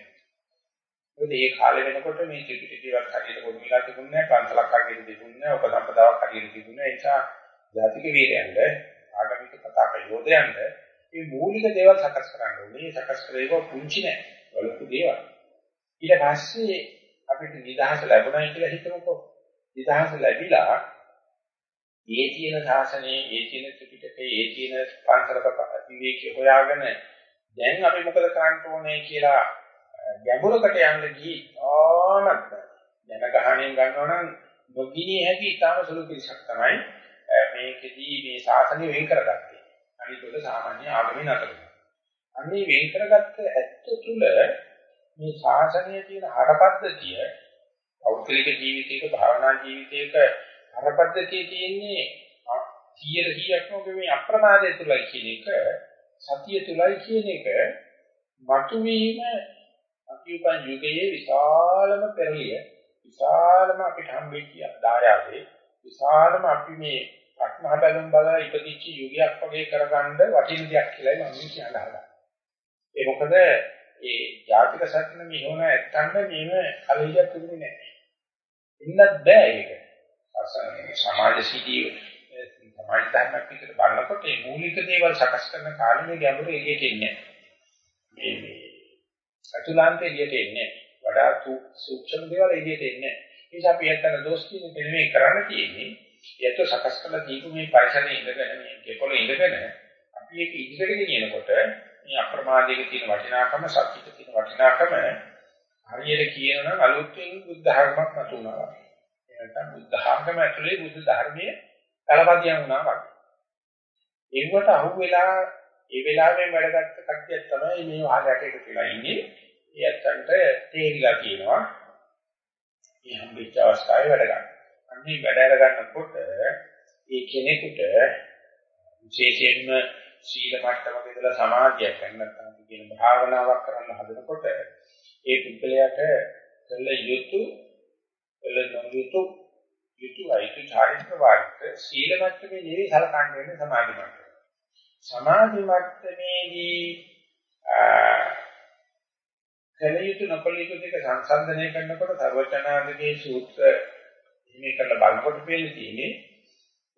මොකද මේ කාලේ වෙනකොට මේ ත්‍රිපිටකයක් හරියට පොඩි වෙලා තිබුණේ නැහැ, පන්සලක් හරියට තිබුණේ නැහැ, උපසම්පදාවක් හරියට තිබුණේ නැහැ. ඒ නිසා ජාතික වීරයන්ද ආගමික කතාක යෝධයන්ද මේ මූලික දේවල් සකස් කරන්න ඕනේ. සකස් කරේව පුංචි නෑ. වලකු දේවල්. ඊට පස්සේ අපිට නිදහස ලැබුණයි කියලා හිතමුකෝ. නිදහස ලැබිලා ඒ තියෙන ශාසනයේ, ඒ තියෙන ත්‍රිපිටකයේ, ඒ තියෙන පන්සලක විවේකී හොයාගෙන දැන් අපි මොකද කරන්න ඕනේ කියලා ගැඹුරකට යන්න ගිහී ආනත් දැන ගහණයෙන් ගන්නවා නම් නොගිනී හැකි ඊටම සුළු පිළිසක් තමයි මේකෙදී මේ ශාසනය වෙන් කරගත්තේ. අනිත් වල සාමාන්‍ය ආගමේ නතර. අන්නේ වෙන් කරගත්ත ඇත්ත තුල මේ ශාසනයේ තියෙන හරපද්ධතිය පෞද්ගලික ජීවිතයක භාවනා ජීවිතයක හරපද්ධතිය තියෙන්නේ 100%ක්ම ඔබ මේ අප්‍රමාදය තුලයි කියන එක සතිය තුලයි කියන එක මතුවීම අපි උපන් යුගයේ විශාලම පෙරලිය විශාලම අපිට හම්බෙච්ච දායාදේ විශාලම අපි මේ අක්මහ බැලුම් බල ඉපදිච්ච යුගයක් වගේ කරගන්න වටින දෙයක් කියලායි මම කියන්න හදන්නේ. ඒ මොකද ඒ ජාතික සත්‍යන මිහුණ ඇත්තන්ට මේව කලියක් තිබුණේ නැහැ. ඉන්නත් බෑ ඒක. සමාජ සීදී සමාජ ධර්මයක් විතර බලනකොට මේ මූලික දේවල් සකස් කරන කාලේ ගැඹුරු එළියට එන්නේ මේ මේ අතුලාන්තේ එළියට එන්නේ වඩා සූක්ෂම දේවල් එළියට එන්නේ ඒ නිසා අපි හිතන දෝෂ කියන දෙන්නේ කරන්න තියෙන්නේ. ඒත් සකස් කරලා දීපු මේ පරිසරයේ ඉඳගෙන මේ දෙකොළ ඉඳගෙන අපි ඒක ඉදිරියට ගෙනියනකොට මේ අප්‍රමාදයේ තියෙන වටිනාකම සත්‍යික තියෙන වටිනාකම හරියට කියනනම් අලුත්ෙන් බුද්ධ ධර්මයක් නතුනවා. එහෙනම් බුද්ධ ධර්ම ඇතුලේ බුද්ධ ධර්මයේ කලපදියම් වුණා වගේ. ඒකට අහු වෙලා ඒ වෙලාවෙන් වැඩගත්ත කට්ටිය තමයි මේ වාහයට එකතු වෙලා ඉන්නේ. ඒ අත්තන්ට තේරිලා කියනවා. මේ හම්බෙච්ච අවස්ථාවේ වැඩ ගන්න. අන්නේ වැඩ අර ගන්නකොට ඒ කෙනෙකුට විශේෂයෙන්ම සීල මට්ටමක ඉඳලා සමාධියක් ගන්න නැත්නම් කියන භාවනාවක් කරන්න හදනකොට ඒ පුද්ගලයාට කළ යුතු කළ නොයුතු යුතු අයිති චාරිත්‍ර වාර්ථ සීල මට්ටමේ නෙවෙයි සලකන්නේ වෙන්නේ සමාධි මට්ටම. සමාධි මට්ටමේදී කළ යුතු නොකළ යුතු දෙක සංසන්දනය කරනකොට සර්වචනාංගයේ සූත්‍ර මේ කරලා බලනකොට පේන්නේ තියෙන්නේ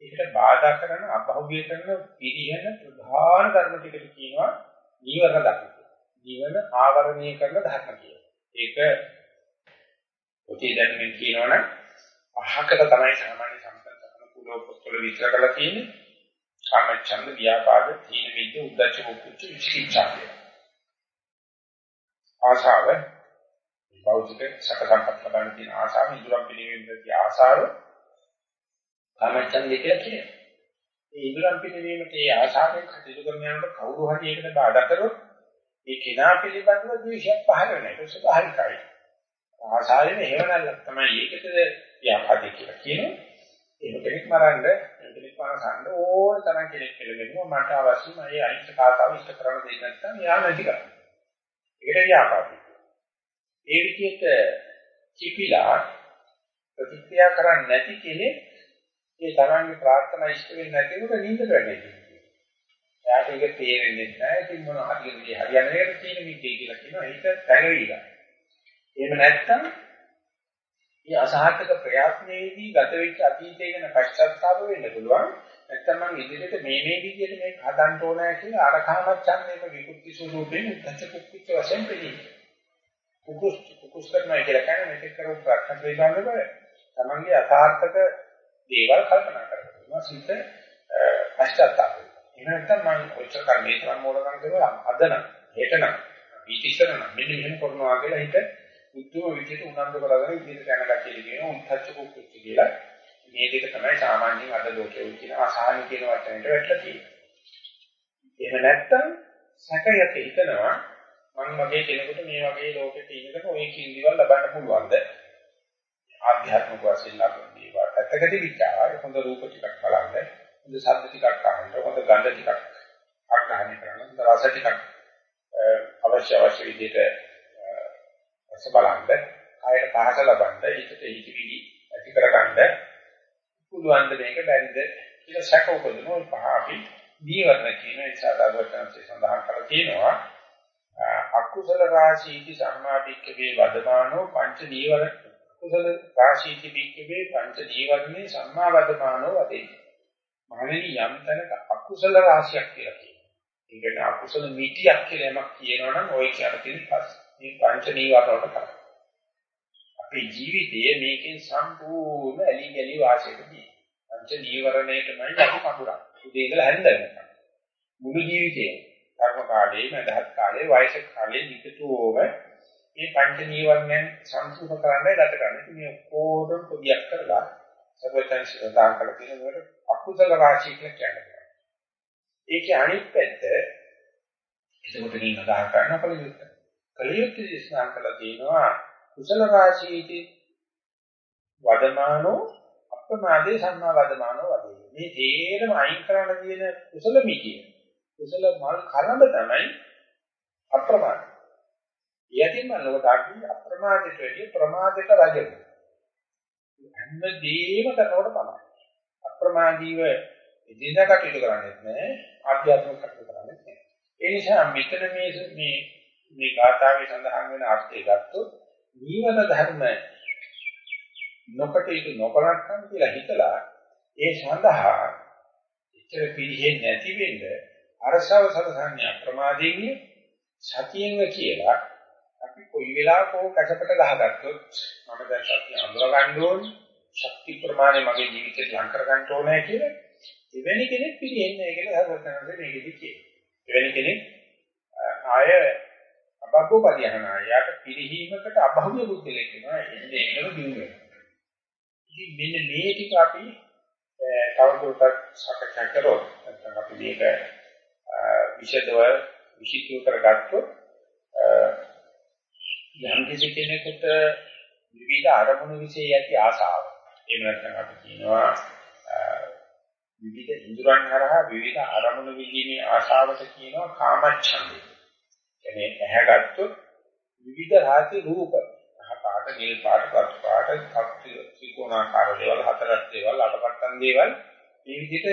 ඒකට බාධා කරන අභෞවිය කරන පිළිහෙන ප්‍රධාන ධර්ම ටිකට කියනවා නීවරණ ධර්ම. නීවරණ ආවරණය කරන ධර්ම කියනවා. ඒක ඔතේ දැන් මේ කියනවනම් අහකට තමයි සාමාන්‍ය සම්පතන කුලෝ පොත්වල විස්තර කරලා තියෙන්නේ. කාමච්ඡන්ද ව්‍යාපාද තීන මිද්ද උද්දච්ච කුච්ච විචිකිච්ඡා ආශාව භෞතික සක සම්පත් ලබන තියෙන ආශාව ඉදurang පිළිවෙලදී ආශාව කාමච්ඡන්දය කියලා කියනවා. මේ ඉදurang පිළිවීමට ඒ ආශාවෙන් කටයුතු කරන යනකොට කවුරු හරි ඒකට බාධා කරොත් ඒ කෙනා පිළිබඳව ද්වේෂයක් පහළ වෙනවා. ඒක ස්වභාවිකයි. ආශාවෙන් එහෙමනම් තමයි ඒකද ව්‍යාපාදේ කියලා කියනවා. එහෙම කෙනෙක් මරන්න කෙනෙක් පාසන්න ඕන තරම් කෙනෙක් කෙලෙනවා මට අවශ්‍යම ඒ අනිත් කාතාව ඉෂ්ට කරන්න දෙන්නේ නැත්නම් යා නැති කරනවා. ඒකට ව්‍යාපාදේ. ඒ විදිහට කිපිලා ප්‍රතික්‍රියා කරන්නේ නැති කෙනෙක් ඒ තරංගේ ප්‍රාර්ථනා ඉෂ්ට වෙන්නේ නැතිකොට නිින්දට වැටෙනවා. එයාට ඒක තේරෙන්නේ නැහැ. ඉතින් මොන හරියන්නේ හරියන්නේ නැහැ තියෙන මිත්‍යේ කියලා කියනවා. ඒක පැනවිලා. එහෙම නැත්නම් මේ අසහාර්ථක ප්‍රයත්නයේදී ගත වෙච්ච අතීතය ගැන පශ්චාත්තාප වෙන්න පුළුවන්. නැත්නම් මම ඉදිරියට මේ මේ විදිහට මේක හදන්න ඕනෑ කියලා අරකාමත් ඡන්දේක විකෘති ස්වරූපයෙන් උද්දච්ච කුක්කුච්ච වශයෙන් පිළිගන්නවා. කුකුස් කුකුස් කරනවා කියලා කියන්නේ මේක කරපු ප්‍රශ්න පිළිබඳව තමන්ගේ අසාර්ථක දේවල් කල්පනා කරගන්නවා සිත පශ්චාත්තාප වෙනවා එහෙම නැත්නම් මම ඔච්චර කර්මයේ තරම් මෝඩකම් කරලා අදන හෙටන ඊටිසරන මෙන්න මෙහෙම කරනවා කියලා හිත උද්දම විදිහට උනන්දු කරගෙන විදිහට යන ගැටිය කියන උන්තච්ච කුක්කුච්ච කියලා. මේ දෙක තමයි සාමාන්‍යයෙන් අද ලෝකයේ කියන අසහන කියන වචනයට වැටලා තියෙන්නේ. එහෙම නැත්නම් සැකයට හිතනවා මම වගේ කෙනෙකුට මේ වගේ ලෝකෙට ඉන්නකොට ඔය කින්දිවල් ලබන්න පුළුවන්ද? ආධ්‍යාත්මික වශයෙන් ලබන දේවල්. ඇත්තකදී විචාරය හොඳ රූප ටිකක් බලන්න හොඳ ශබ්ද ටිකක් අහන්න හොඳ ගන්ධ ටිකක් අග්‍රහණය කරන්න හොඳ රස ටිකක් අවශ්‍ය අවශ්‍ය විදිහට රස බලන්න කායයට පහස ලබන්න හිතට හිතවිලි ඇති කරගන්න පුළුවන් ද මේක බැරිද කියලා සැක උපදින ඔය පහ අපි දීවරණ කියන නිසා දවසට සඳහන් කරලා තියෙනවා. අකුසල රාශීති සම්මාදික්කේ වදමානෝ පංච දීවර කුසල රාශීති බික්කේ පංච දීවරණේ සම්මාවදමානෝ වදේ. මහණෙනි යම් තැනක අකුසල රාශියක් කියලා කියනවා. ඒ කියන්නේ අකුසල මිටියක් කියලා යමක් කියනවනම් ওই කියන තියෙන පස් මේ පංච නීවරණවල තමයි. අපේ ජීවිතයේ මේකෙන් සම්පූර්ණ ඇලි ගලි වාසයකදී. පංච නීවරණයටමයි අපි කපුරක්. උදේ ඉඳලා හැන්ද වෙනකම්. මුළු ජීවිතේම කර්ම කාලේ, මදහත් කාලේ, වයස කාලේ විකටෝව මේ පංච නීවරණයන් සංසුප කරන්නයි ගත කරන්නේ. ඉතින් මේ ඔක්කොම පොදියක් කරලා සර්වචන් සිතාන් කළ පිළිවෙලට අකුසල රාශිය කියලා කියනවා. ඒකේ අනිත් පැත්ත එතකොට නින් අදහස් කරන කලියුත්. කලියුත් දේශනා කළා තියෙනවා කුසල රාශීති වදමානෝ අප්‍රමාදේ සම්මා වදමානෝ වදේ. මේ තේරම අයින් කරන්න තියෙන කුසල මිතිය. කුසල මල් කලඹ තමයි අප්‍රමාද. යටින් බලනකොට අපි අප්‍රමාදයට වැඩිය ප්‍රමාදයට රජ වෙනවා. හැමදේම කරනකොට තමයි. අප්‍රමාදීව එදිනදා කටයුතු කරන්නේ නැහැ ආධ්‍යාත්මික කටයුතු කරන්නේ නැහැ. ඒ නිසා මෙතන මේ මේ මේ ගාථාවේ සඳහන් වෙන අර්ථය ගත්තොත් නීවර ධර්ම නොකටයුතු නොකරක්කම් කියලා හිතලා ඒ සඳහා ඉතර පිළිහෙන්නේ නැති වෙන්න අරසව සලසන්නේ අප්‍රමාදයෙන් සතියෙන්ව කියලා අපි කොයි වෙලාවක කැටපට ගහගත්තොත් මම දැන් සත්‍ය අඳුර ගන්න ඕනේ ශක්ති ප්‍රමාණය මගේ ජීවිතේ ලං කර ගන්න ඕනේ කියලා එවැනි කෙනෙක් පිළිෙන්නේ කියලා හරවතනසේ මේකෙදි කියනවා. එවැනි කෙනෙක් ආය අබබ්බෝ පරිහරණා යාට පිළිහීමකට අභව්‍ය බුද්ධලෙක් වෙනවා එන්නේ ඒකම දිනු වෙනවා. ඉතින් මෙන්න මේ ටික අපි තවදුරටත් සාකච්ඡා කරොත් නැත්නම් අපි මේක විෂදව විශේෂීව කරගත්තොත් යම් කිසි කෙනෙකුට විවිධ අරමුණු વિશે ඇති ආසාව එහෙම නැත්නම් අපි කියනවා විවිධ ඉන්ද්‍රයන් හරහා විවිධ අරමුණු විදීමේ ආශාවට කියනවා කාමච්ඡන්දය. එනේ ඇහැගත්තොත් විවිධ රාශි රූප පාට, නිල් පාට, පත් පාට, ත්‍රිකෝණාකාර දේවල්, හතරක් දේවල්, අටපට්ටම් දේවල් මේ විදිහට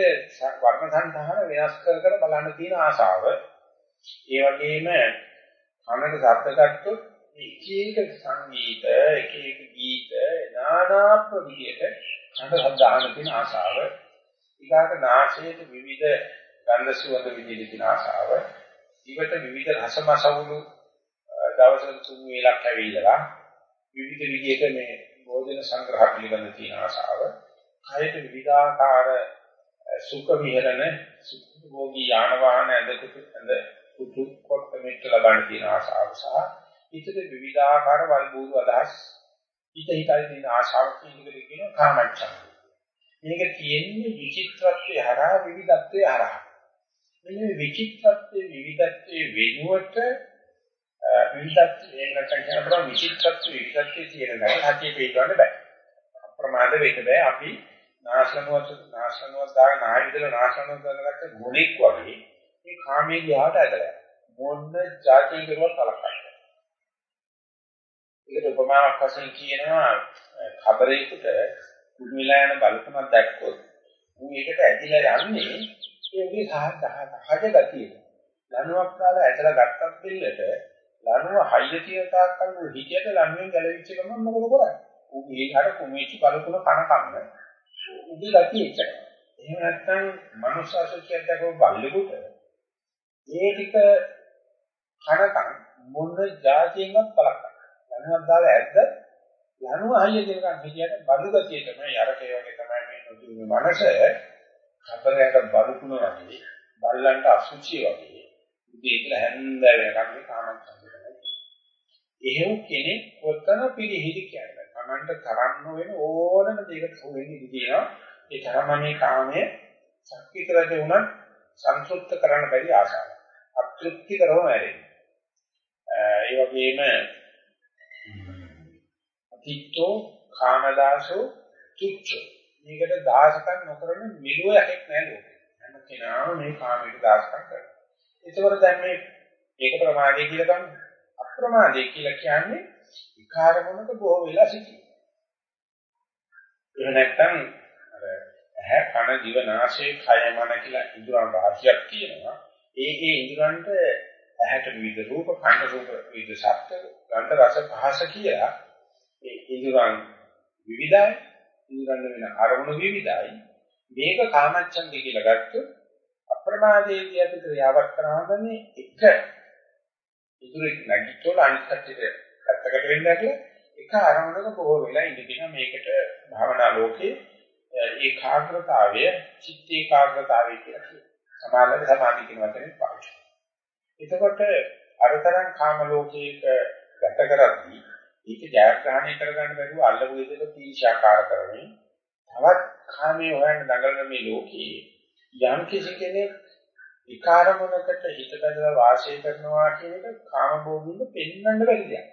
වර්ණ සංධාන වෙනස් කර කර බලන්න තියෙන ආශාව. ඒ වගේම කනට ශබ්ද ගත්තොත් එක එක සංගීත, එක එක ගීත, নানা ප්‍රවිධයට කනට ශබ්ද අහන්න තියෙන ආශාව. ඊගාට නාසයේ විවිධ ගන්ධ සුවඳ විදිහට තියෙන ආශාව. ඊකට විවිධ රසමසවුණු දවසක තුන් වේලක් ඇවිල්ලා විවිධ විදිහට මේ භෝජන සංග්‍රහ පිළිබඳ තියෙන ආශාව. කයට විවිධාකාර සුඛ විහරණ සුඛෝගී යාන වාහන ඇඳකුත් ඇඳ කුතු කොට මෙච්ච ලබන්න තියෙන ආශාව සහ ඊටද විවිධාකාර වල්බූරු අදහස් ඊට හිතයි තියෙන ආශාව කියන එක කියන කාමච්ඡන්දය. මේක තියෙන්නේ විචිත්‍රත්වයේ හරහා විවිධත්වයේ හරහා. මේ විචිත්‍රත්වයේ විවිධත්වයේ වෙනුවට විවිධත්වයෙන් නැත්නම් කරපුවා විචිත්‍රත්වයේ විවිධත්වයේ තියෙන නැහැ හතිය පිළිගන්න බෑ. අප්‍රමාද වෙන්න බෑ. අපි නාශනවත් නාශනවත් දාන ආයුධල නාශනවත් කරගත්ත ගුණෙක් වගේ මේ කාමයේ ගියාට ඇදලා මොන්න જાතිය කරුවත් කලකයි. ඒකට උපමාවක් වශයෙන් කියනවා කබරේකට කුඩු මිලා යන බලකමක් දැක්කොත් ඌ ඒකට ඇදිලා යන්නේ ඒකේ සහජ ගතිය. ලණුවක් කාලා ඇදලා ගත්තත් පිළිලට ලණුව හයිය තියෙන තාක්කල් ඌ හිතියට ලණුවෙන් ගැලවිච්ච ගමන් මොකද කරන්නේ? ඌ ඊහාට කුමීචි බලකුණ කන කන්න උගේ ගතිය එච්චරයි. එහෙම නැත්නම් මනුස්ස අසුචියක් දැකව බල්ලෙකුට ඒ ටික කනකන් මොන જાතියෙන්වත් බලක් නැහැ. ලණුවක් දාලා ඇද්ද යනුව හයිය දෙනකන් හිටියට බලු ගතිය තමයි අරකේ වගේ තමයි මේ නොදුන්නේ මනස කතරයට බලුකුණ වගේ බල්ලන්ට අසුචි වගේ ඉතින් ඒක හැන්ද වෙනකන් මේ කාමන් සම්බන්ධයි. එහෙව් කෙනෙක් කොතන පිළිහිදි කියන්නේ. Tamanට තරන්න වෙන ඕනම දෙයකට වෙන්නේ ඉතිනවා. ඒ තරම මේ කාමයේ ශක්තිතරද වුණත් සංසුප්ත කරන්න බැරි ආශාවක්. අතෘප්ති කරව ඇරෙන්නේ. ඒ වගේම තිත්තෝ කාමදාසෝ තුච්චෝ මේකට දාසකම් නොකරන මිලුව යකෙක් නෑ ලෝකේ. හැම කෙනාම මේ කාමයට දාසකම් කරනවා. ඒකවල දැන් මේ ඒක ප්‍රමාදය කියලා ගන්න. අප්‍රමාදය කියලා කියන්නේ විකාර මොනක බොහෝ වෙලා සිටින එහෙම නැත්නම් අර ඇහැ කන දිව නාසය කය මන කියලා ඉඳුරන් රාශියක් තියෙනවා. ඒ ඒ ඉඳුරන්ට ඇහැට විවිධ රූප කන රූප විවිධ ශබ්ද ගන්ධ රස පහස කියලා ඒ ඉඳුරන් විවිධයි. ඉඳුරන් වෙන අරමුණු විවිධයි මේක කාමච්ඡන්ද කියලා ගත්තොත් අප්‍රමාදයේදී අපි ක්‍රියාවක් කරනවානේ එක ඉඳුරෙක් නැගිටවල අනිත් පැත්තට පැත්තකට වෙන්න ඇట్లా එක අරමුණක බොහෝ වෙලා ඉඳින මේකට භාවනා ලෝකේ ඒකාග්‍රතාවය චිත්ත ඒකාග්‍රතාවය කියලා කියනවා. සමාධි සමාධි කියන වචනේ පාවිච්චි. එතකොට අරතරන් කාම ලෝකයක ගත කරද්දී ඒක ජයග්‍රහණය කරගන්න බැරුව අල්ලපු විදිහට තීක්ෂාකාර කරමින් තවත් කාමයේ හොයන්න දඟලන මේ ලෝකයේ යම් කිසි කෙනෙක් විකාරමනකට හිත බඳලා වාසය කරනවා කියන එක කාමභෝගින්ද පෙන්වන්න බැරි දෙයක්.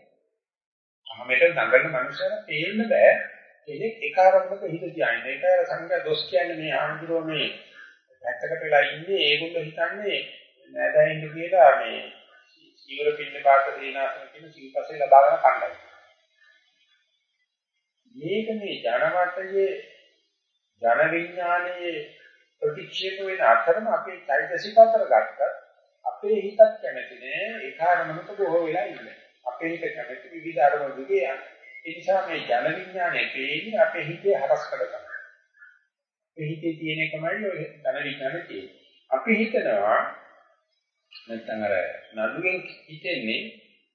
කාමයට දඟලන මනුස්සයන පේන්න බෑ. කෙනෙක් විකාරමනක හිත තියන්නේ. ඒක සංඝයා දොස් කියන්නේ මේ ආන්දරෝ මේ පැත්තකට වෙලා ඉන්නේ ඒගොල්ලෝ හිතන්නේ නෑදෑයින්ද කියලා මේ සීවර පින්න පාත සීනාසන කියන සිල්පස්සේ ලබා ගන්න කණ්ඩායම. මේක මේ ජනමතයේ ජන විඥානයේ ප්‍රතික්ෂේප වෙන අතරම අපේ චෛතසික අතර ගත්තත් අපේ හිතත් කැමති නෑ ඒ කාරණමක බොහෝ වෙලා ඉන්නේ. අපේ හිත කැමති විවිධ අරමුණු දිගේ යන. ඒ නිසා මේ ජන විඥානයේ පේන්නේ අපේ හිතේ හරස් කරගන්න. අපේ හිතේ තියෙන එකමයි ඔය ජන විඥානේ තියෙන්නේ. අපි හිතනවා නැත්නම් අර නඩුවෙන් හිතෙන්නේ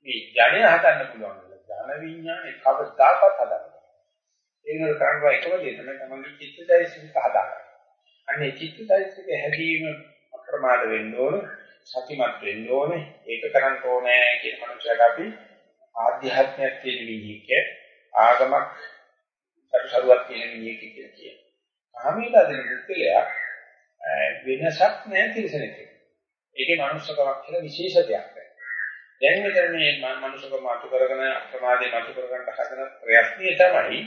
මේ ජනය හදන්න පුළුවන් කියලා. ජන විඥානේ කවදාකවත් හදන්න ඒනොර කරනවා එකම දේ තමයි තමන්ගේ චිත්තචෛතසික හදාගන්න. අනේ චිත්තචෛතසික හැදීම අප්‍රමාද වෙන්න ඕන, සතිමත් වෙන්න ඕනේ, ඒක කරන්න ඕනේ කියන මනුස්සයට අපි ආධ්‍යාත්මයක් කියන විදිහක ආගමක් සරුවක් කියන විදිහක කියලා කියනවා. කාමීත අදින පුද්ගලයා වෙනසක් නැහැ තිරසනෙක්. ඒකේ මනුස්සකමක් කියලා විශේෂ දෙයක් නැහැ. දැන් මෙතන මේ මනුස්සකම අතු කරගෙන අප්‍රමාදේ මතු කරගන්න හදන ප්‍රයත්නය තමයි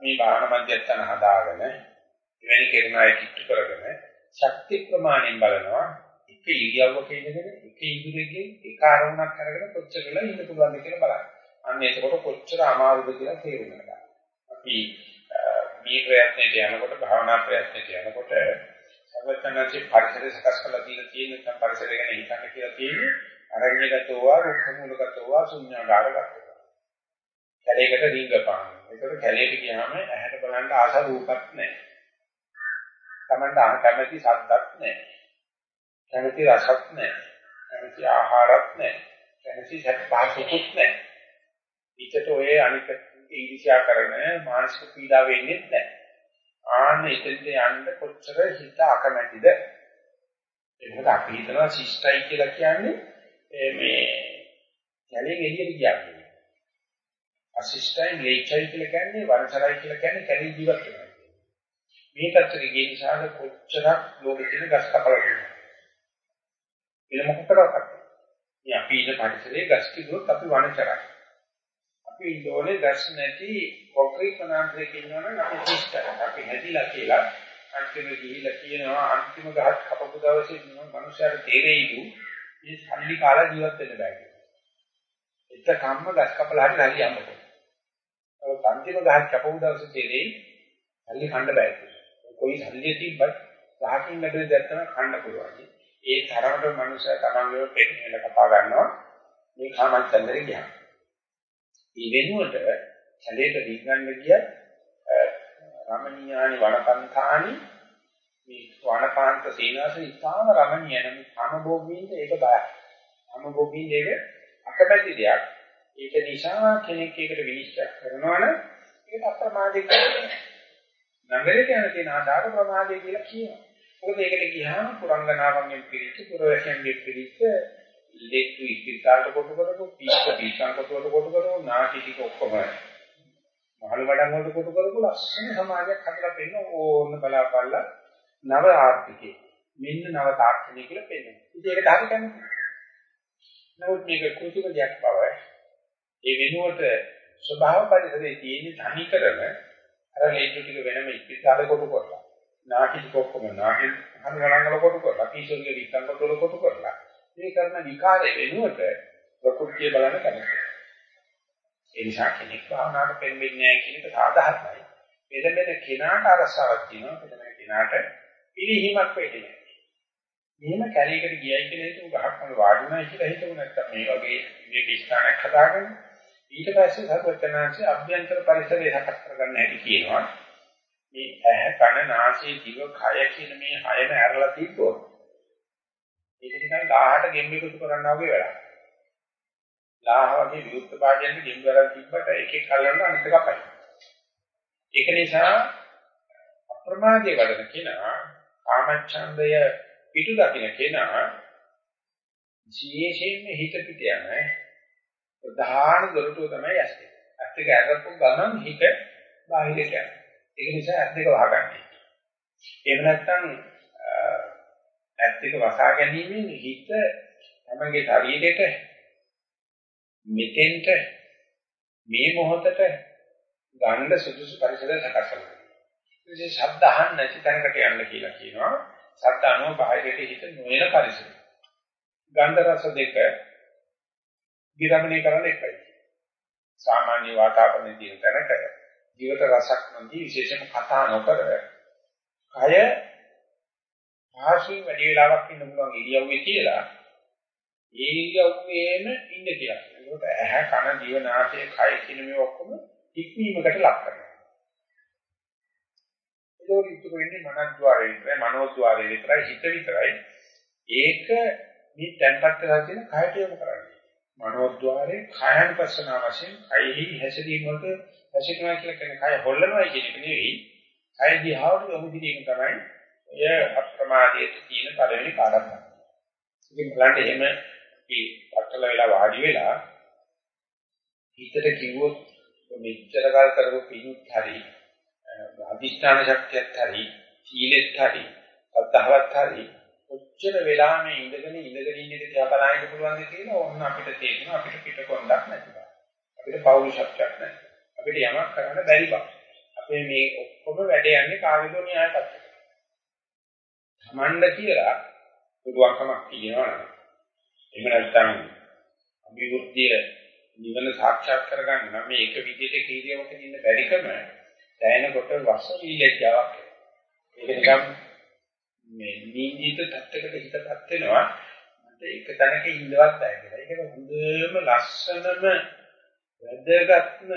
මේ භාවනා මධ්‍යස්ථාන හදාගෙන එවැනි කෙරුණාය කිට්ටු කරගෙන ශක්ති ප්‍රමාණයෙන් බලනවා එක ඉරියව්වක ඉඳගෙන එක ඉදිරියකින් එක අරමුණක් අරගෙන කොච්චර වෙලා ඉන්න පුළුවන්ද කියලා බලන්න. අන්න එතකොට කොච්චර අමාරුද කියලා තේරුම් ගන්න. අපි මේ ප්‍රයත්නයේ යනකොට භාවනා ප්‍රයත්නයේ යනකොට සර්වඥාචි පරිසරය සකස් කරලා දීලා තියෙන නැත්නම් පරිසරය ගැන හිතන්න කියලා තියෙන්නේ අරණ්‍යගතෝවා රුක්ඛමූලගතෝවා ශුන්‍යාගාරගතෝවා. කැලේකට රිංගපාන. ඒකට කැලේට ගියාම ඇහැට බලන්න ආස රූපක් නැහැ. Tamanda කැමැති ශබ්දක් නැහැ. කැමැති රසක් නැහැ. කැමැති ආහාරක් නැහැ. කැමැති සත්පාසුකුත් නැහැ. ඊට ඔය අනික ඊර්ෂ්‍යා කරන මානසික පීඩා වෙන්නේ නැහැ. ආන්න ඉතින්ද යන්න කොච්චර හිත අකමැතිද? එහෙනම් අපි හිතනවා ශිෂ්ටයි කියලා කියන්නේ මේ කැලේ එළියට ගියා අසිස්ටයි ලේචයි කියලා කියන්නේ වරසරයි කියලා කියන්නේ කැලේ ජීවත් වෙනවා. මේ පැත්තට ගිය නිසාද කොච්චරක් ලෝකෙ තියෙන ගස් කපලා තියෙනවා. ඒක මොකටද? මේ අපි ඉන්න පරිසරයේ ගස් කිව්වොත් අපි වනචරයි. අපි ඉන්නෝනේ ගස් නැති කොන්ක්‍රීට් වනාන්තරයක ඉන්නවනම් අපි සිස්ටයි. අපි හැදිලා කියලා අන්තිම ගිහිලා කියනවා අන්තිම ගහක් කපපු දවසේ මනුස්සයාට තේරෙයිලු මේ සල්ලි කාලා ජීවත් වෙන්න බෑ කියලා. එතකම්ම ගස් කපලා හරි හරියන්නකො. අන්තිම ගහක් කැපවු දවසේ තේරෙයි සල්ලි කන්න බෑ කියලා. කොයි සල්ලිය තිබ්බත් ගහකින් නැතුව දැත්තම කන්න පුළුවන්. ඒ තරමට මනුස්සය තමන්ගේ පෙන්නල කපා ගන්නවා මේ කාමච්ඡන්දරේ ගියා. ඒ වෙනුවට කැලේට දීගන්න ගියත් රමණීයානි වනපන්තානි මේ වනපාන්ත සීනාසන ඉතාම රමණීය නම් කාමභෝගීන්ට ඒක බයයි. කාමභෝගීන් දෙක අකමැති දෙයක්. ඒක නිසා කෙනෙක් ඒකට විනිශ්චය කරනවනම් ඒක අප්‍රමාදේ කියන්නේ. නගරයට යන තියෙන ආදාර ප්‍රමාදේ කියලා කියනවා. මොකද ඒකට ගියාම පුරංගනාවන්ගෙන් පිළිච්ච පුරවැසියන්ගෙන් පිළිච්ච ලෙක්ටු ඉස්පිරිතාලට කොට කරපු පීස්ක පීස්කම් කොට කොට කරපු නාටි ටික ඔක්කොම මහලු වැඩන් වලට කොට කරපු ලස්සන සමාජයක් හදලා දෙන්න ඕන බලාපල්ලා නව ආර්ථිකේ මෙන්න නව තාක්ෂණය කියලා පෙන්නනවා. ඉතින් ඒකට හරි කැමතියි. නමුත් මේක කෘතික දෙයක් බවයි ඒ වෙනුවට ස්වභාව පරිසරයේ තියෙන තනිකරම අර ලේජු ටික වෙනම ඉස්පිරිතාල කොටු කරලා නාටි ටික ඔක්කොම නාටි හන් ගණන් වල කොටු කරලා කීෂෝගේ විස්තර කොටු වල කොටු කරලා මේ කරන විකාරය වෙනුවට ප්‍රකෘතිය බලන්න කැමතියි. ඒ නිසා කෙනෙක් භාවනාවට පෙන්වෙන්නේ නැහැ කියන එක සාධාරණයි. මෙතන මෙතන කෙනාට අරසාවක් තියෙනවා. මෙතන කෙනාට පිළිහිමක් වෙන්නේ නැහැ. මෙහෙම කැලේකට ගියයි කියලා හිතුව ගහක් වල වාඩුණා කියලා හිතුව නැත්තම් මේ වගේ මේක ස්ථානයක් හදාගන්න ඊට පස්සේ සර්වඥාන්සේ අභ්‍යන්තර පරිසරය සකස් කරගන්න හැටි කියනවා. මේ ඇහ කන නාසය දිව කය කියන මේ හයම ඇරලා තිබ්බොත් ඒක නිකන් 18 ගෙම්බෙකුතු කරනවා වගේ වැඩක්. 10 වගේ විරුද්ධ භාජන ගෙම්බරක් තිබ්බට එක එක කල්ලන්න අනිත් එක පයි. ඒක නිසා අප්‍රමාදයේ වඩන කෙනා කාමච්ඡන්දය පිටු දකින්න කෙනා විශේෂයෙන්ම හිත පිට යන ප්‍රධාන දොරටුව තමයි ඇස් දෙක. ඇස් දෙක අරපු ගමන් හිත බාහිරට යනවා. ඒක නිසා ඇස් දෙක වහගන්න. එහෙම නැත්නම් ඇස් දෙක වසා ගැනීමෙන් හිත තමගේ ශරීරයට මෙතෙන්ට මේ මොහොතට ගන්න සුදුසු පරිසරයක් සකස් කරනවා. ඉතින් ශබ්ද අහන්න නැති තැනකට යන්න කියලා කියනවා. ශබ්ද අනුව බාහිරට හිත නොයන පරිසරය. ගන්ධ රස දෙක විරමණය කරන්න එපයි. සාමාන්‍ය වාතාවරණයේ තියෙන තැනක ජීවිත රසක් නැති විශේෂම කතා නොකර කය ආශී වැඩි වෙලාවක් ඉන්න පුළුවන් ඉරියව්වේ කියලා ඒ ඉරියව්වේම ඉන්න කියලා. ඒකට ඇහැ කන දිව නාසය කය කියන මේ ඔක්කොම ඉක්මීමකට ලක් කරනවා. ඒක ඉතුරු වෙන්නේ මනෝද්වාරය විතරයි මනෝද්වාරය විතරයි හිත විතරයි. ඒක මේ තැන්පත් කරලා තියෙන කයට යොමු කරන්නේ. මනෝද්වාරේ කායන පස්සන වශයෙන් කයෙහි හැසිරීම වලට හැසිරෙනවා කියලා කියන කය හොල්ලනවා කියන එක නෙවෙයි. කය දිහාවට යොමු කිරීම තමයි ඔය අප්‍රමාදයේ තියෙන පළවෙනි කාරණා. ඉතින් බලන්න එහෙම මේ පట్టල වෙලා වාඩි වෙලා හිතට කිව්වොත් මෙච්චර කල් කරපු පිණුත් හරි අධිෂ්ඨාන ශක්තියත් හරි සීලෙත් හරි සද්ධාවත් හරි කොච්චර වෙලා මේ ඉඳගෙන ඉඳගෙන ඉන්න එක තියා බලන්න පුළුවන්ද කියලා ඕන්න අපිට තේරෙනවා අපිට පිටකොන්දක් නැති බව. අපිට පෞරුෂත්වයක් නැහැ. අපිට යමක් කරන්න බැරි බව. අපේ මේ ඔක්කොම වැඩ යන්නේ කාගේදෝ න්‍යාය පත්‍රයකට. තමන්ද කියලා පුළුවන්කමක් තියෙනවා නම් එහෙම නැත්නම් අභිවෘද්ධිය නිවන සාක්ෂාත් කරගන්න නම් මේ එක විදිහට කීරියවක ඉන්න බැරිකම දැනෙනකොට වස්ස විලැජ්ජාවක්. ඒක නිකම් මේ නිදීත තත්ත්වයකට හිතපත් වෙනවා මට එක තැනක ඉඳවත් බෑ කියලා. ඒක හොඳම ලස්සනම වැදගත්ම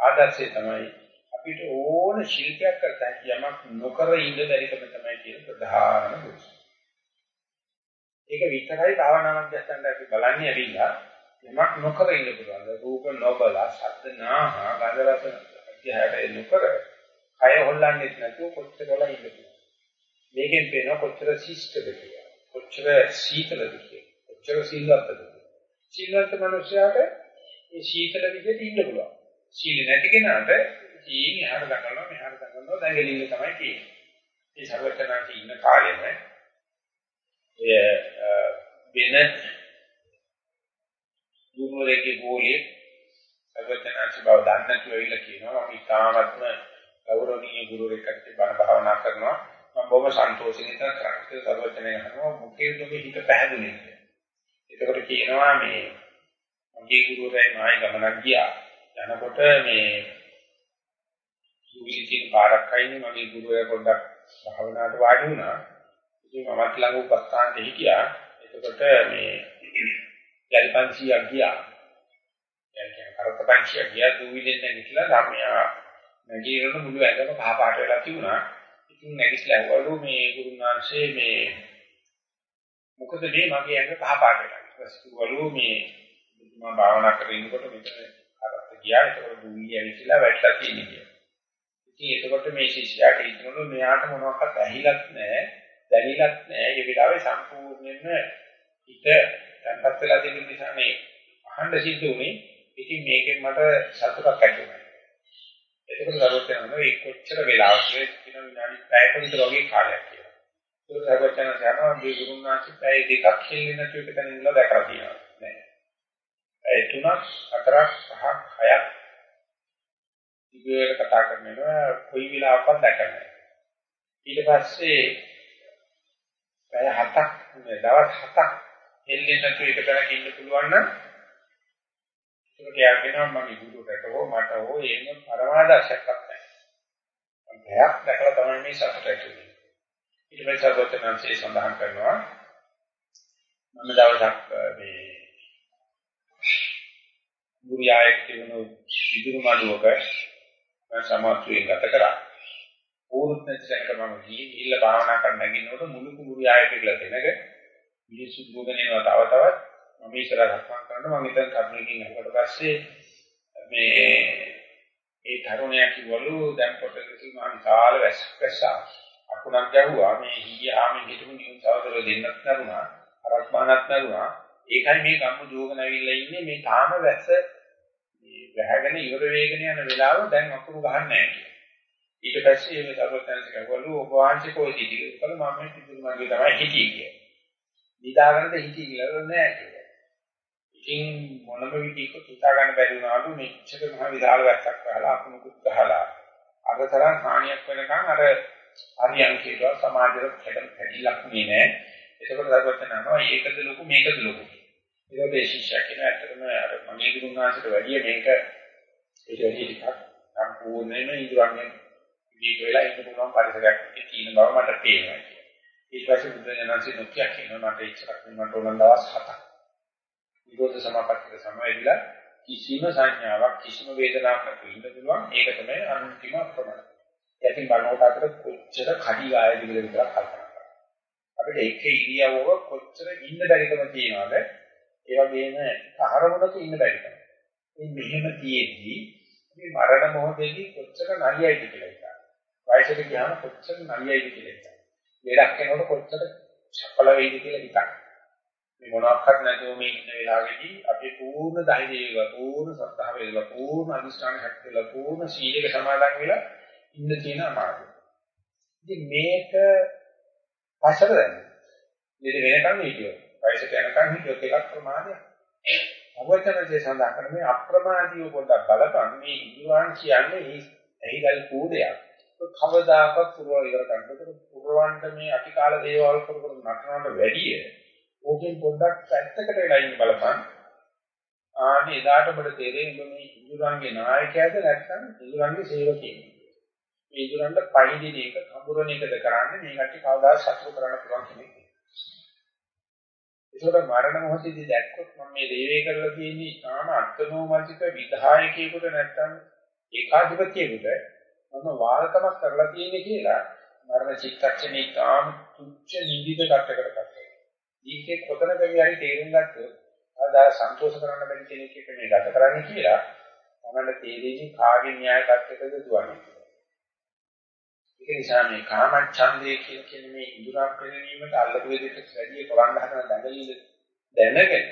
ආදර්ශය තමයි අපිට ඕන ශිල්පයක් කරતા යමක් නොකර ඉඳ බැරිකම තමයි කියන ප්‍රධානම දෝෂය. ඒක විතරයි භාවනාවක් දැක්කම අපි බලන්නේ ඇවිල්ලා යමක් නොකර ඉන්න පුළුවන්. රූප නොබල, ශබ්ද නාහ, ගන්ධ රස අධ්‍යයනය නොකර, කය හොල්ලන්නේ නැතුව කොච්චර වෙලා ඉන්න පුළුවන්. මේකෙන් පේනවා කොච්චර ශිෂ්ටද කියලා. කොච්චර සීතලද කියලා. කොච්චර සීලවත්ද කියලා. සීලවන්ත මිනිසයාට මේ සීතල විදිහට ඉන්න පුළුවන්. සීල නැති කෙනාට සීන් එහාට දඟලනවා මෙහාට දඟලනවා දැඟලිල්ල තමයි තියෙන්නේ. මේ සර්වඥාන්ති ඉන්න කාර්යම එය වෙන දුමුරේගේ ගෝලිය සර්වඥාන්ති බව දන්න තුයිල කියනවා අපි තාමත්ම ගෞරවනීය ගුරුවරයෙක්ට බණ භාවනා කරනවා මම බොහොම සන්තෝෂයෙන් ඉතන කරන්නේ සර්වඥය කරනවා මොකේද ඔබේ හිත පැහැදුනේ කියලා. ඒකට කියනවා මේ මගේ ගුරුවරයා මායි ගමනක් ගියා. යනකොට මේ සුවිලිතින් පාරක් අයිනේ මගේ ගුරුවරයා පොඩ්ඩක් භාවනාවට වාඩි වුණා. ඉතින් මමත් ළඟ උපස්ථාන දෙහි ගියා. එතකොට මේ යලි 500ක් ගියා. යලි කියන කරත 500ක් ගියා දුවිලෙන් නැගිටලා ධර්මයා නැගීරන මුළු ඇඟම කහ පාට වෙලා තිබුණා. ඉතින් නැගිටලා ඇහුවලු මේ ගුරුන් වහන්සේ මේ මොකද මේ මගේ ඇඟ කහ පාට වෙලා. ඊට පස්සේ කිව්වලු මේ මම භාවනා කරගෙන ඉන්නකොට මෙතන අරත් ගියා. ඒකවල දුවිලි ඇවිල්ලා වැටලා තියෙනවා. ඉතින් එතකොට මේ ශිෂ්‍යයාට හිතනලු මෙයාට මොනවක්වත් ඇහිලත් නැහැ, දැනිලත් නැහැ. ඒ වෙලාවේ සම්පූර්ණයෙන්ම හිත තැම්පත් වෙලා තියෙන නිසා මේ අහන්න සිද්ධ වුණේ. ඉතින් මේකෙන් මට සතුටක් ඇති වුණා. එතකොට සරුවත් යනවා මේ කොච්චර වෙලාවක කියන විනාඩි 5ක විතර වගේ කාලයක් කියලා. ඒක සරුවත් යනවා යනවා මේ ගුරුනාචි පැය දෙකක් හෙල්ලෙන්නේ නැතුව එක තැන ඉඳලා දැකලා තියෙනවා. නෑ. ඒ තුනක් හතරක් පහක් හයක් ඉතින් කතා කරනවා කොයි වෙලාවකවත් දැකන්නේ. ඊට පස්සේ පැය හතක් දවස් හතක් හෙල්ලෙන්නේ නැතුව එක තැනක ඉන්න පුළුවන් නම් ඒක කියනවා මගේ ගුරුවරට හෝ මට හෝ එහෙම පරමාදර්ශකයක් නැහැ. මම බයක් දැකලා තමයි මේ සතුට ඇතුනේ. ඊට පස්සේ සතුටනන්සේ සඳහන් කරනවා මම දවසක් මේ ගුරුයායෙක් තිබුණු විදුරු මළුවක මම සමාජයෙන් ගත කරා. ඕරුත් නැතිසකට මම ගිහින් ඉල්ල භාවනා කරන්න නැගිනකොට මුළු ගුරුයායෙක් කියලා දෙනක මිනිස්සු දුවගෙන යනවා තව තවත් මම ඉස්සරහ සක්මන් කරනකොට මම හිතන කර්මයෙන් අහකට පස්සේ මේ ඒ තරුණයා කිව්වලු දැන් පොතක තියෙන විශාල වැස්සක් අකුණක් ගැහුවා. මේ හීයාම හිටපු නියුන් සහෝදර දෙන්නත් නරුණා. අරක් බානත් නරුණා. ඒකයි මේ ගම්මු දුවගෙන ඇවිල්ලා ඉන්නේ. මේ තාම වැස්ස මේ වැහගෙන ඉවර වෙගෙන යන වෙලාව දැන් අකුණු ගහන්නේ නැහැ ඊට පස්සේ මේ සර්වඥාන්සේ කවලු ඔබ වහන්සේ කොයි දිගට කළ මම මේ පිටුරු මගේ තමයි හිටියේ කියලා. නිදාගන්නද හිටියේ කියලා නෑ කියලා. ඉතින් මොනම විදිහකට හිතා ගන්න බැරි වුණාලු මෙච්චර මහ විශාල වැස්සක් වහලා අකුණුකුත් ගහලා අරතරන් හානියක් වෙනකන් අර හරියන් කියලා සමාජයට හැදෙන්න හැදිලක් නේ නෑ. ඒකවල සර්වඥානවා ඒකද ලොකු මේකද ලොකු. ඒකට ඒ ශිෂ්‍යයා කියන ඇත්තටම අර මගේ ගුරුනාථට වැඩිය මේක ඒක වැඩි ටිකක් සම්පූර්ණයෙන්ම ඉදරන්නේ දීක වෙලා ඉන්න පුළුවන් පරිසරයක් තියෙන බව මට පේනවා. ඊට පස්සේ බුද්ධ ඥානසි නොකිය කියනවා මට ඉච්ඡාක් වෙනවට ඕන දවස් හතක්. නිරෝධ සමාපත්තියට සමවැදිලා කිසිම සංඥාවක් කිසිම වේදනාවක් නැතුව ඉන්න පුළුවන්. ඒක තමයි අන්තිම ප්‍රමාණය. යකින් බලනකොට අපිට කොච්චර කඩි ගායද කියලා විතරක් කල්පනා කරනවා. අපිට එක ඉරියව්වක කොච්චර ඉන්න බැරිකම තියනවද? ඒ වගේම අරමුණක ඉන්න බැරිකම. මේ මෙහෙම තියෙද්දි මේ මරණ මොහොතේදී කොච්චර නලියයිද කියලා හිතන්න. වයසට ගියාම කොච්චර නලියයිද කියලා හිතන්න. ලෙඩක් වෙනකොට කොච්චර සඵල වෙයිද කියලා හිතන්න. මේ මොනවාක්වත් නැතුව මේ ඉන්න වෙලාවේදී අපි පූර්ණ ධෛර්යය වේවා, පූර්ණ සත්‍තාව වේවා, පූර්ණ අනිෂ්ඨාන ශක්තිය වේවා, පූර්ණ සීලයක සමාදන් වෙලා ඉන්න තියෙන අමාරුව. ඉතින් මේක පසර දැන. ඉතින් වෙනකන් හිටියෝ. වයසට යනකන් හිටියෝ එකක් ප්‍රමාණයක්. අවචනයේ සඳහන් කරන මේ අප්‍රමාදීව පොඩ්ඩක් බලපන් මේ ඉදුවාන් කියන්නේ ඇහිදල් කූඩයක්. කවදාකවත් පුරව ඉවර කරන්නකොට පුරවන්ට මේ අතිකාල දේවල් කර කර නටනවට වැඩිය ඕකෙන් පොඩ්ඩක් පැත්තකට වෙලා ඉන්න බලපන්. ආනේ එදාට ඔබට තේරෙන්නේ මේ ඉදුරන්ගේ නායකයාද නැත්නම් ඉදුරන්ගේ සේවකයෙක්ද? මේ ඉදුරන්ට පයිදින එක කඹරණ එකද කරන්නේ මේ කට්ටිය කවදා සතුට කරන්න පුළුවන් කෙනෙක් ඒකට මරණ මොහොතේදී දැක්කොත් මම මේ දේවේ කරලා තියෙන්නේ තාම අත්නෝමතික විධායකයෙකුට නැත්නම් ඒකාධිපතියෙකුට මම වාල්කමක් කරලා තියෙන්නේ කියලා මරණ චිත්තක්ෂණේ තාම තුච්ච නිදිද කටකට කරනවා. ඊකේ කොතනකදී හරි තේරුම් ගත්තොත් ආදා සන්තෝෂ කරන්න බැරි කෙනෙක් එක්ක මේ ගත කරන්නේ කියලා තමයි තේරෙන්නේ කාගේ න්‍යාය කර්තකද දුවන්නේ. ඒක නිසා මේ කාමච්ඡන්දේ කියන කියන්නේ මේ ඉඳුරා පෙරණීමට අල්ලපු දෙයකට වැඩි කරන්න හදන දඟලිල දැනගෙන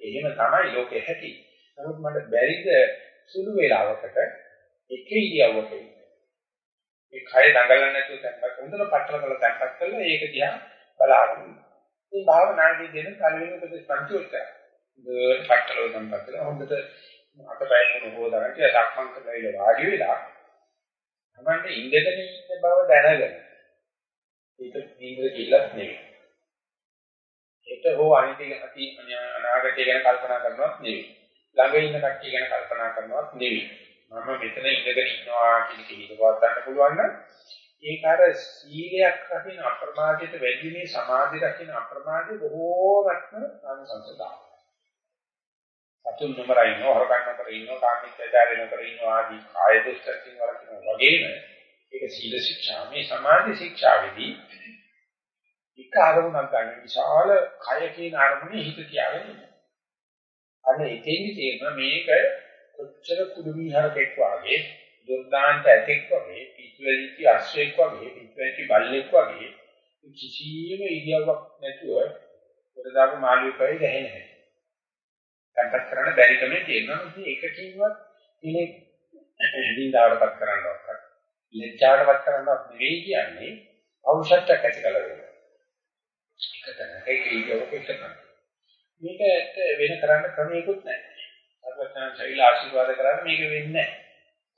එහෙම තමයි ලෝකෙ හැටි. නමුත් මට බැරිද සුළු වේලාවකට එක ඉරියව්වක ඒ කය දඟලන්නේ නැතුව තැම්පත් හොඳට පట్టල කරලා තැම්පත් කරලා ඒක දිහා බලාගෙන මේ භාවනාදී දෙන පළවෙනි උපදේශ පංචෝච්චය. හොඳට පట్టලව තැම්පත් කරලා හොඳට අතපය මොන හොදාගෙන සක්මන් කරලා ඉල වාඩි වෙලා තමන්ට ඉඳගෙන ඉන්න බව දැනගෙන ඒක නින්ද කිල්ලක් නෙවෙයි. ඒක හෝ අනිත් අති අනාගතය ගැන කල්පනා කරනවත් නෙවෙයි. ළඟ ඉන්න කට්ටිය ගැන කල්පනා කරනවත් නෙවෙයි. මම මෙතන ඉඳගෙන ඉන්නවා කියන කීකවත් ගන්න පුළුවන් නම් ඒක අර සීලයක් රකින්න අප්‍රමාදයට වැඩි මේ සමාධි රකින්න අප්‍රමාදය බොහෝමත්ම සංසදාන. සතුන් නොමර ඉන්නවා, හොරකම් නොකර ඉන්නවා, කාමීත්‍යචාරය නොකර ඉන්නවා ආදී කාය දුස්තරකින් වලකින වගේම ඒක සීල ශික්ෂා මේ සමාධි ශික්ෂාවේදී එක අරමුණක් ගන්න විශාල කය කියන අරමුණේ හිත තියාගෙන ඉන්නවා. අන්න එතෙන්දි තේරෙනවා මේක කොච්චර කුඩුමි හරකෙක් වගේ දුර්දාන්ත ඇතෙක් වගේ පිටුවෙලිච්ච අශ්වයෙක් වගේ පිටුවෙලිච්ච බල්ලෙක් වගේ කිසියම් ඉරියව්වක් නැතුව පොරදාපු මාළුවෙක් වගේ ගහන්නේ නැහැ. කන්ටැක්ට් කරන්න බැරි කමේ තියෙනවා. ඉතින් එකකින්වත් කෙනෙක් දින්දාවටපත් කරන්නවත් ලැජ්ජාවටපත් කරන්නවත් නෙවෙයි කියන්නේ අවශ්‍යත්වයක් ඇති කළ වෙනවා. එක තැනක ඒක ඉරියව්වක එක තැනක. මේක වෙන කරන්න ක්‍රමයකුත් නැහැ. සර්වඥාන් ශෛල ආශිර්වාද කරන්නේ මේක වෙන්නේ නැහැ.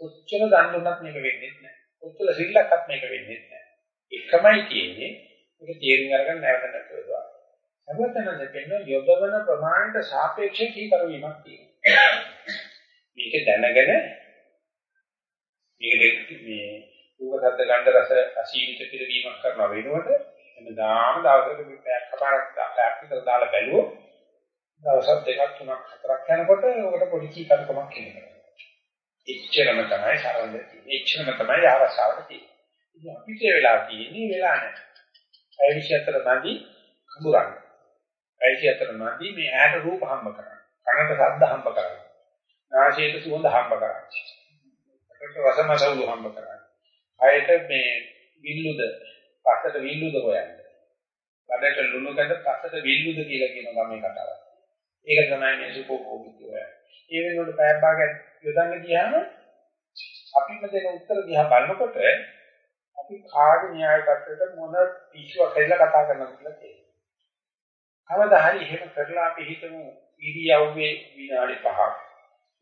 කොච්චර දන් දුන්නත් මේක වෙන්නේ නැහැ. කොච්චර සිල්ලක්වත් මේක වෙන්නේ නැහැ. එකමයි තියෙන්නේ මේක තේරුම් අරගෙන නැවත නැවත යොදවන්න. සර්වඥාන් දෙන්න යොදවන ප්‍රමාණයට සාපේක්ෂ කීකරවීමක් තියෙනවා. මේක දැනගෙන මේක මේ රූප ශබ්ද ගන්ධ රස අසීමිත පිළිවීමක් කරන වෙනුවට එනදාම දවසක මේ පැයක් කපාරක් පැයක් විතර දාලා බැලුවොත් දවස් දෙකක් තුනක් හතරක් යනකොට ඔකට පොඩි කීකටකමක් එනවා. එච්චරම තමයි සරලද තියෙන්නේ. එච්චරම තමයි ආරසාවට තියෙන්නේ. ඉතින් අපිට වෙලා තියෙන්නේ වෙලා නැහැ. ඒ විශේෂතර නැදි කඳුරන්න. ඒ විශේෂතර නැදි මේ ඇහැට රූප හම්බ කරගන්න. කනට ශබ්ද හම්බ කරගන්න. නාසයට සුවඳ හම්බ කරගන්න. කරනකොට රසමසවුළු හම්බ කරන්නේ. කයට මේ විල්ලුද පස්සට විල්ලුද හොයන්නේ. බඩට ලුණු ගැට පස්සට විල්ලුද කියලා කියන ගමේ කතාවක්. ඒක තමයි මේ සුඛෝපභෝගී කියන්නේ. ඒ වෙනකොට පැය භාගයක් යොදන්න ගියාම අපිම දෙන උත්තර දිහා බලනකොට අපි කාගේ න්‍යාය පත්‍රයට මොන පිස්සුවක් හැදලා කතා කරනවද කියලා තේරෙනවා. කවදා හරි එහෙම කරලා අපි හිතමු ඉරියව්වේ විනාඩි 5ක්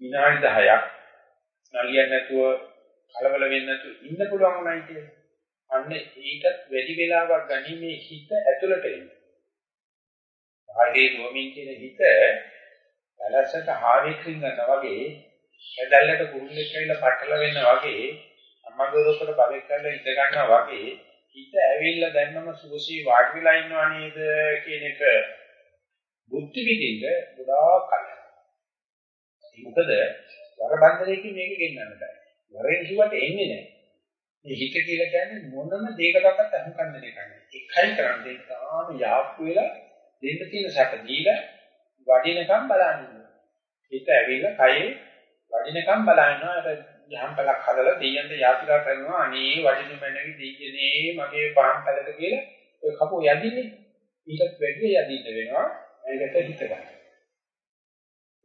විනාඩි 10ක් නලියන්නේ නැතුව කලබල වෙන්නේ නැතුව ඉන්න පුළුවන් උනායි කියලා. අන්න ඊටත් වැඩි වෙලාවක් ගනිමේ හිත ඇතුළට එන්න. ආයේ නොමින් කියන හිත පැලසට හාවෙක් රින්ගනවා වගේ හැදැල්ලට කුරුල්ලෙක් ඇවිල්ලා පටල වෙන්න වගේ අම්මගොරකට බබෙක් කරලා ඉඳ ගන්නවා වගේ හිත ඇවිල්ලා දැන්නම සුවසී වාඩි වෙලා ඉන්නවා නේද කියන එක බුද්ධ විදිහට ගොඩාක් කලින්. මොකද වරබන්දරේකින් මේක ගෙන්නන්න බෑ. වරෙන් කිව්වට එන්නේ නැහැ. මේ හිත කියලා කියන්නේ මොනම දෙයකටවත් අහුම්කම් දෙන්නේ නැහැ. එකයි කරන්නේ තාම යාප්පු වෙලා දෙන්න තියෙන සැප දීලා වඩිනකම් බලන්න. හිත ඇවිල්ලා කයේ වඩිනකම් බලනවා. අර යහම්පලක් හදලා දෙයියන්ට යාත්‍රා කරනවා. අනේ වඩිනු මැනවි දෙයියනේ මගේ පහන් පැලක කියලා ඔය කපුව යදින්නේ. ඊටත් වැඩි යදින්න වෙනවා. ඒකට හිත ගන්න.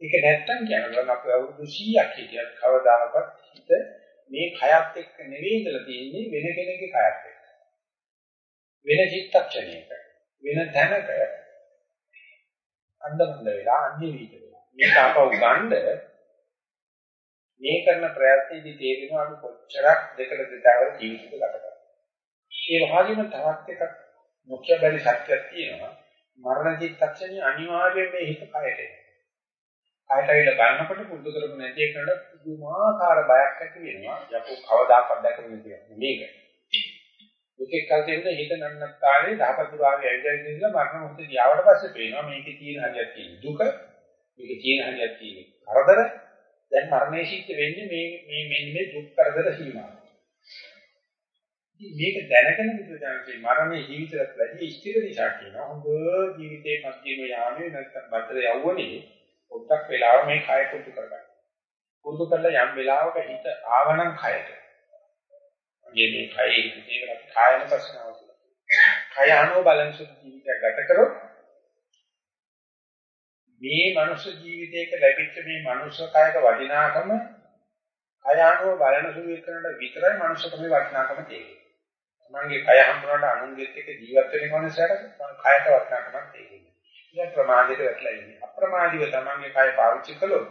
ඒක නැත්තම් කියනවා අපි අවුරුදු 100ක් හිටියත් කවදාකවත් හිත මේ කයත් එක්ක නෙවෙයි ඉඳලා තියෙන්නේ වෙන කෙනෙක්ගේ කයත් එක්ක. වෙන චිත්තක්ෂණයක වෙන තැනක අන්දමන්ද වෙලා අන්නේ වීත වෙලා. මේක අපව ගන්න මේ කරන ප්‍රයත්නයේදී තේරෙනවා අපි කොච්චරක් දෙකට දෙතාවර ජීවිතයක ගත කරනවා. ඒ වගේම තවත් එකක් මුඛ්‍ය බැරි සත්‍යයක් තියෙනවා. මරණ චිත්තක්ෂණේ අනිවාර්යයෙන් මේ හිත කයට එනවා. කයට ඇවිල්ලා ගන්නකොට පුරුදු කරපු නැති එකට පුදුමාකාර බයක් ඇති වෙනවා. යකෝ කවදාකවත් දැකපු නැති මේක. දුකෙක් කල් දෙන්න හිත නන්නත්තානේ දහපතුරාවේ ඇවිදගෙන ඉඳලා මරණ මොහොතේ ගියාට පස්සේ පේනවා මේකේ තියෙන හරියක් තියෙන දුක මේකේ තියෙන හරියක් තියෙන කරදර දැන් මරණය සිද්ධ වෙන්නේ මේ මේ මෙන්න මේ දුක් කරදර සීමාව. මේක දැනගෙන විද්‍යාවේ මරණය ජීවිතයට වැඩි ස්ථිර නිසා කියනවා හොඳ ජීවිතේ මධ්‍යම යාමේ නැත්නම් බතර යවුවනේ පොඩ්ඩක් වෙලාව මේ කය කුතු කරගන්න. කුතු කරලා යම් වෙලාවක හිත ආවනම් කයට. මේ මේ කයේ හිත තියෙන අපි කායන ප්‍රශ්නාව කියලා. කය අනුව බලන්සු ජීවිතයක් ගත කරොත් මේ මනුෂ්‍ය ජීවිතයක ලැබිච්ච මේ මනුෂ්‍ය කායක වටිනාකම කය අනුව බලන සුළු එකනට විතරයි මනුෂ්‍යකමේ වටිනාකම තියෙන්නේ. තමන්ගේ කය හම්බුනට අනුන්ගෙත් එක්ක ජීවත් වෙන කෙනෙකුට කයට වටිනාකමක් තියෙන්නේ. ඒක ප්‍රමාදයට වැටලා ඉන්නේ. අප්‍රමාදීව තමන්ගේ කය පාවිච්චි කළොත්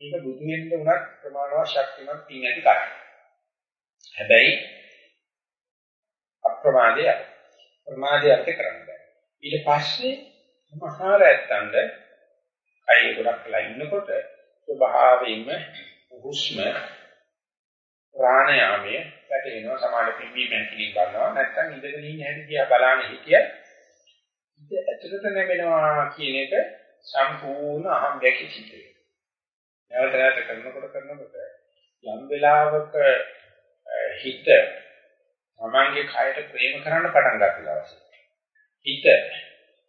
මේක බුදු වෙන්න උනත් ප්‍රමාණවත් ශක්තිමත් පින් ඇති කරයි. හැබැයි අප්‍රමාදය ප්‍රමාදය අර්ථ කරන්න බෑ. ඊට පස්සේ මහා රැත්තන්ද කය ගොඩක් වෙලා ඉන්නකොට ස්වභාවයෙන්ම හුස්ම ප්‍රාණයාමයේ පැටලෙනවා සමාඩ පිම්බීමෙන් කිලින් ගන්නවා නැත්නම් ඉඳගෙන ඉන්න හැටි දිහා බලන හිටිය ඉත ඇතුළත නැමෙනවා කියන එක සම්පූර්ණ අහම්බයක් සිද්ධ වෙනවා. නැවත නැවත කරනකොට කරනකොට යම් වෙලාවක හිත තමන්ගේ කයට ප්‍රේම කරන්න පටන් ගත්ත දවසේ හිත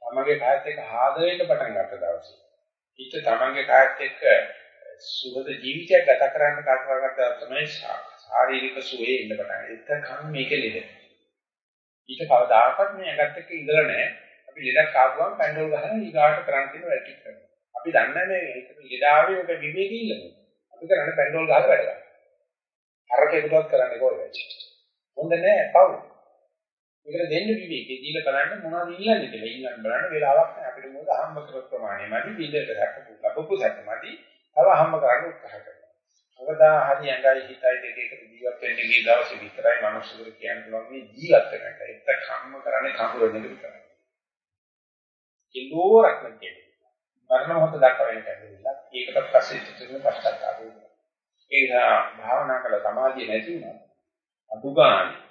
තමන්ගේ කායත් එක්ක ආද වෙන්න පටන් ගත්ත දවසේ හිත තමන්ගේ කායත් එක්ක සුබද ජීවිතයක් ගත කරන්න කටපාඩම් කරලා තමයි ශාරීරික සුවේ ඉන්න පටන් ගන්නේ. ඒකම මේකේ ලෙඩ. ඊට කවදාකවත් මේ ඇඟත් එක්ක ඉඳලා නැහැ. අපි ලෙඩක් ආවම පැන්ඩෝල් ගහලා ඊගාට කරන් තියෙන වැඩ ටික කරනවා. අපි දන්නේ නැහැ මේක ලෙඩාවේ ඔක විවේකී ඉල්ලන්නේ. අපි කරන්නේ පැන්ඩෝල් ගහලා වැඩ ගන්න. අරකේකටවත් කරන්නේ කොහෙද? හොඳ නෑ පව්. මේකට දෙන්න විවේකී දීලා බලන්න මොනවද ඉල්ලන්නේ කියලා. ඉල්ලන්න බලන්න වෙලාවක් නැහැ. අපිට මොකද හම්බ කරපු ප්‍රමාණය මදි බින්දට දැක්කපු ලැබපු සැකමදි තව හම්බ කරන්න උත්සාහ කරනවා. අවදා හරි ඇඟයි හිතයි දෙක එකට ජීවත් වෙන්න ගිය දවසේ විතරයි මනුස්සයෙකුට කියන්න පුළුවන් මේ ජීවත් වෙන එක. ඒක කම්ම කරන්නේ කම්බරන එක විතරයි. කිලෝරක් නෙන්නේ. මරණ මොහොත දක්වා වෙන කැදෙilla. ඒකට පස්සේ චිතුන පශ්චාත්තාප වෙනවා. ඒ නිසා භාවනා කළ සමාධිය නැති වුණා. අදුගානේ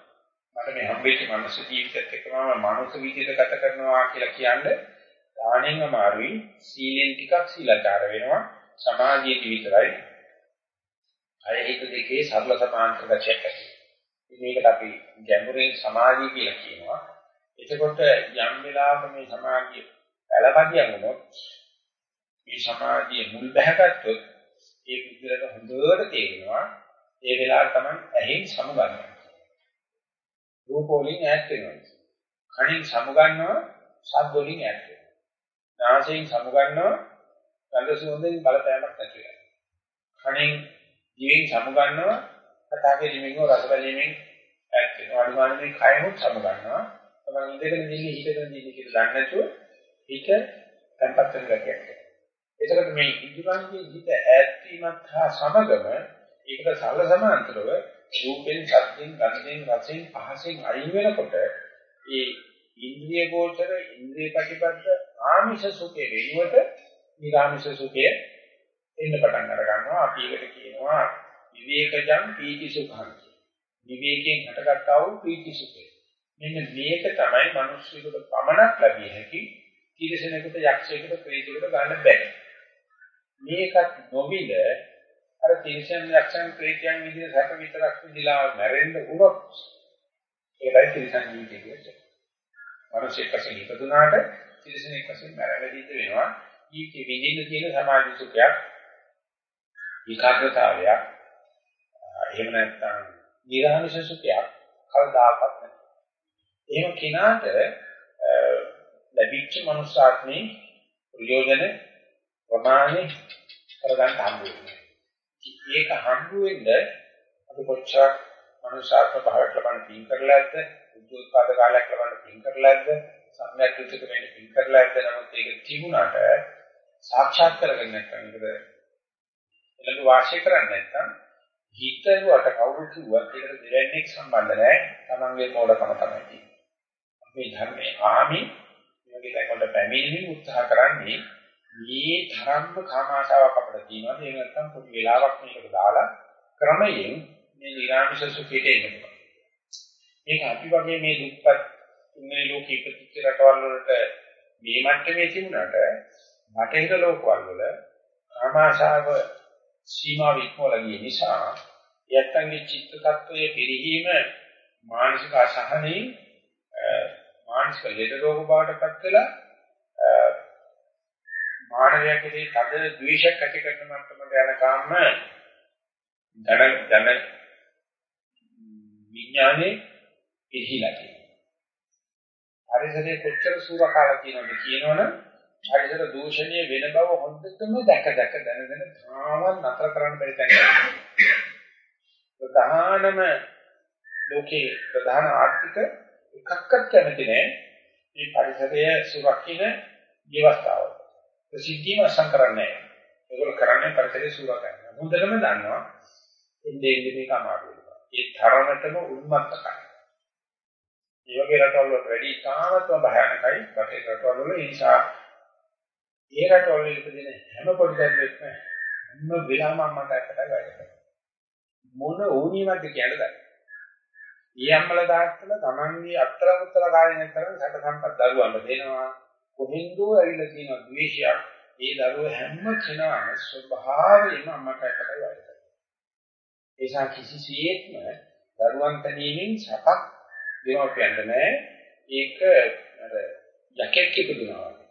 මට මේ හම්බෙච්ච මනුස්ස ජීවිතයත් එක්කම මනුස්ස විදිහට ගත කරනවා කියලා කියන්නේ දාණයෙන් අමාරුයි සීලෙන් ටිකක් සීලාචාර වෙනවා සමාධියට විතරයි අය හිත දෙකේ සරල සමාන්තර ගැටයක් ඇති. මේකට අපි ගැඹුරින් සමාධිය කියලා කියනවා. එතකොට යම් වෙලාවක මේ සමාධිය පළපදියම් වුණොත් මේ සමාධිය මුල් බැහැගත්තොත් ඒ විදිහට හොඳට තේරෙනවා ඒ වෙලාවට තමයි ඇහෙන් සමුගන්නවා. රූප වලින් ඈත් වෙනවා. කනින් සමුගන්නවා ශබ්ද වලින් ඈත් වෙනවා. නාසයෙන් සමුගන්නවා ගන්ධ සුවඳෙන් බලපෑමක් නැති වෙනවා. කනින් දිවෙන් සමුගන්නවා කතා කිරීමෙන් හෝ රස බැලීමෙන් ඈත් වෙනවා. අනුමානයෙන් කයමුත් සමුගන්නවා. තමයි ඉඳගෙන ඉන්නේ හිතගෙන ඉන්නේ කියලා දන්නේ නැතුව හිත තැම්පත් වෙන ගතියක්. එතකොට මේ ඉන්ද්‍රයන්ගේ හිත ඈත් වීමත් හා සමගම ඒකට සල සමාන්තරව රූපෙන්, ශබ්දෙන්, ගන්ධෙන්, රසෙන්, පහසෙන් අයින් වෙනකොට ඒ ඉන්ද්‍රිය ගෝචර, ඉන්ද්‍රිය ප්‍රතිපද ආමිෂ සුඛේ වෙනුවට නිරාමිෂ සුඛය එන්න පටන් අර ගන්නවා. අපි ඒකට කියනවා විවේකජං පීති සුඛං. විවේකයෙන් හටගත්තා වූ පීති සුඛය. මෙන්න මේක තමයි මිනිස්සුන්ට පමණක් ලැබිය හැකි තිරසනෙකුට යක්ෂයෙකුට ප්‍රේතයෙකුට ගන්න බැහැ. මේකත් නොවිල අර තිරසන යක්ෂයන් ප්‍රේතයන් විදිහට සැප විතරක් විදිලා මැරෙන්න උනොත් ඒකයි තිරසන ජීවිතය කියන්නේ. මිනිස්සෙක් වශයෙන් ඉපදුනාට තිරසනෙක් වශයෙන් මැරෙවිද වෙනවා. ඊකේ විඳින්න තියෙන සමාජ සුඛයක් ඒකාග්‍රතාවයක් එහෙම නැත්නම් නිර්ආමිෂ සුඛයක් කවදාකවත් නැහැ. එහෙම කෙනාට ලැබිච්ච මනුෂ්‍යාත්මේ ප්‍රයෝජන ප්‍රමාණය කරගන්න හම්බ වෙනවා. ඒක හම්බ වෙන්න අපි කොච්චර මනුෂ්‍යාත්ම භාවයට ලබන පින් කරලාද, උද්‍යෝත්පාද කාලයක් ලබන පින් කරලාද, සම්‍යක් දෘෂ්ටික වෙන පින් කරලාද නමුත් ඒක තිබුණාට සාක්ෂාත් කරගන්න නැත්නම් ඒක එළඹ වාසිය කරන්නේ නැත්නම් හිතලුවට කවුරු කිව්වත් ඒකට දෙවන්නේක් සම්බන්ධ නැහැ. Tamange මොඩකම තමයි තියෙන්නේ. මේ ධර්මයේ ආමි මේ වගේ දෙයකට පැමිණෙමින් උත්සාහ කරන්නේ මේ ධර්ම කාමාශාවක් අපිට තියෙනවා. ඒක නැත්තම් පොඩි වෙලාවක් මේකට දාලා ක්‍රමයෙන් මේ නිරාමිෂ සුඛයට එනවා. මේක අපි වගේ මේ දුක්පත් මේ ලෝකෙ ඉපදිච්ච රටවල් වලට මේ මට්ටමේ තිබුණාට බටහිර ලෝකවල වල කාමාශාව සීමා වික්මවල ගිය නිසා යත්තන්ගේ චිත්ත tattවයේ පිරිහීම මානසික අසහනෙයි මානසික ලෙඩ රෝග බවටපත් වෙලා මානවයා කෙරෙහි තද ද්වේෂයක් ඇති කරන මට්ටමට යනකම් ධන ධන විඥානේ පිළිහිලා තියෙනවා. පරිසරයේ කොච්චර සූරකාල කියනවද කියනවනම් පරිසර දූෂණීය වෙන බව හොඳටම දැක දැක දැන දැන තාමත් නතර කරන්න බැරි තැනක්. ප්‍රධානම ලෝකේ ප්‍රධාන ආර්ථික එකක්වත් කැමති නැහැ මේ පරිසරය සුරකින්න ව්‍යවස්ථාව. ප්‍රසිද්ධියම සංකරන්නේ නැහැ. ඒගොල්ලෝ කරන්නේ පරිසරය සුරකන්න. හොඳටම දන්නවා ඉන්නේ ඉන්නේ මේක අමාරු වෙනවා. ඒ තරමටම උන්මත්තකයි. මේ වගේ රටවල් වල වැඩි තාමත්ම භයානකයි. බටේ රටවල් වල ඒ නිසා ඒ රටවල් වල ඉපදෙන හැම පොඩි දෙයක්ම හැම වෙලාවම අම්මට අපට වැඩ කරනවා. මොන ඕනියක්ද කියලා දන්නේ. ඊයම්මල දාත්තල තමන්ගේ අත්තර පුත්තල කාලේ නැතරම් සැප සම්පත් දරුවන්ට දෙනවා කොහෙන්දෝ ඇවිල්ලා තියෙන ද්වේෂයක්. ඒ දරුව හැම කෙනාම ස්වභාවයෙන්ම අම්මට එකටයි වැඩ කරනවා ඒසා කිසිසේත්ම දරුවන් තනියමින් සපක් දෙමව්පියන්ට නෑ ඒක අර යකෙක් ඉපදුනා වගේ.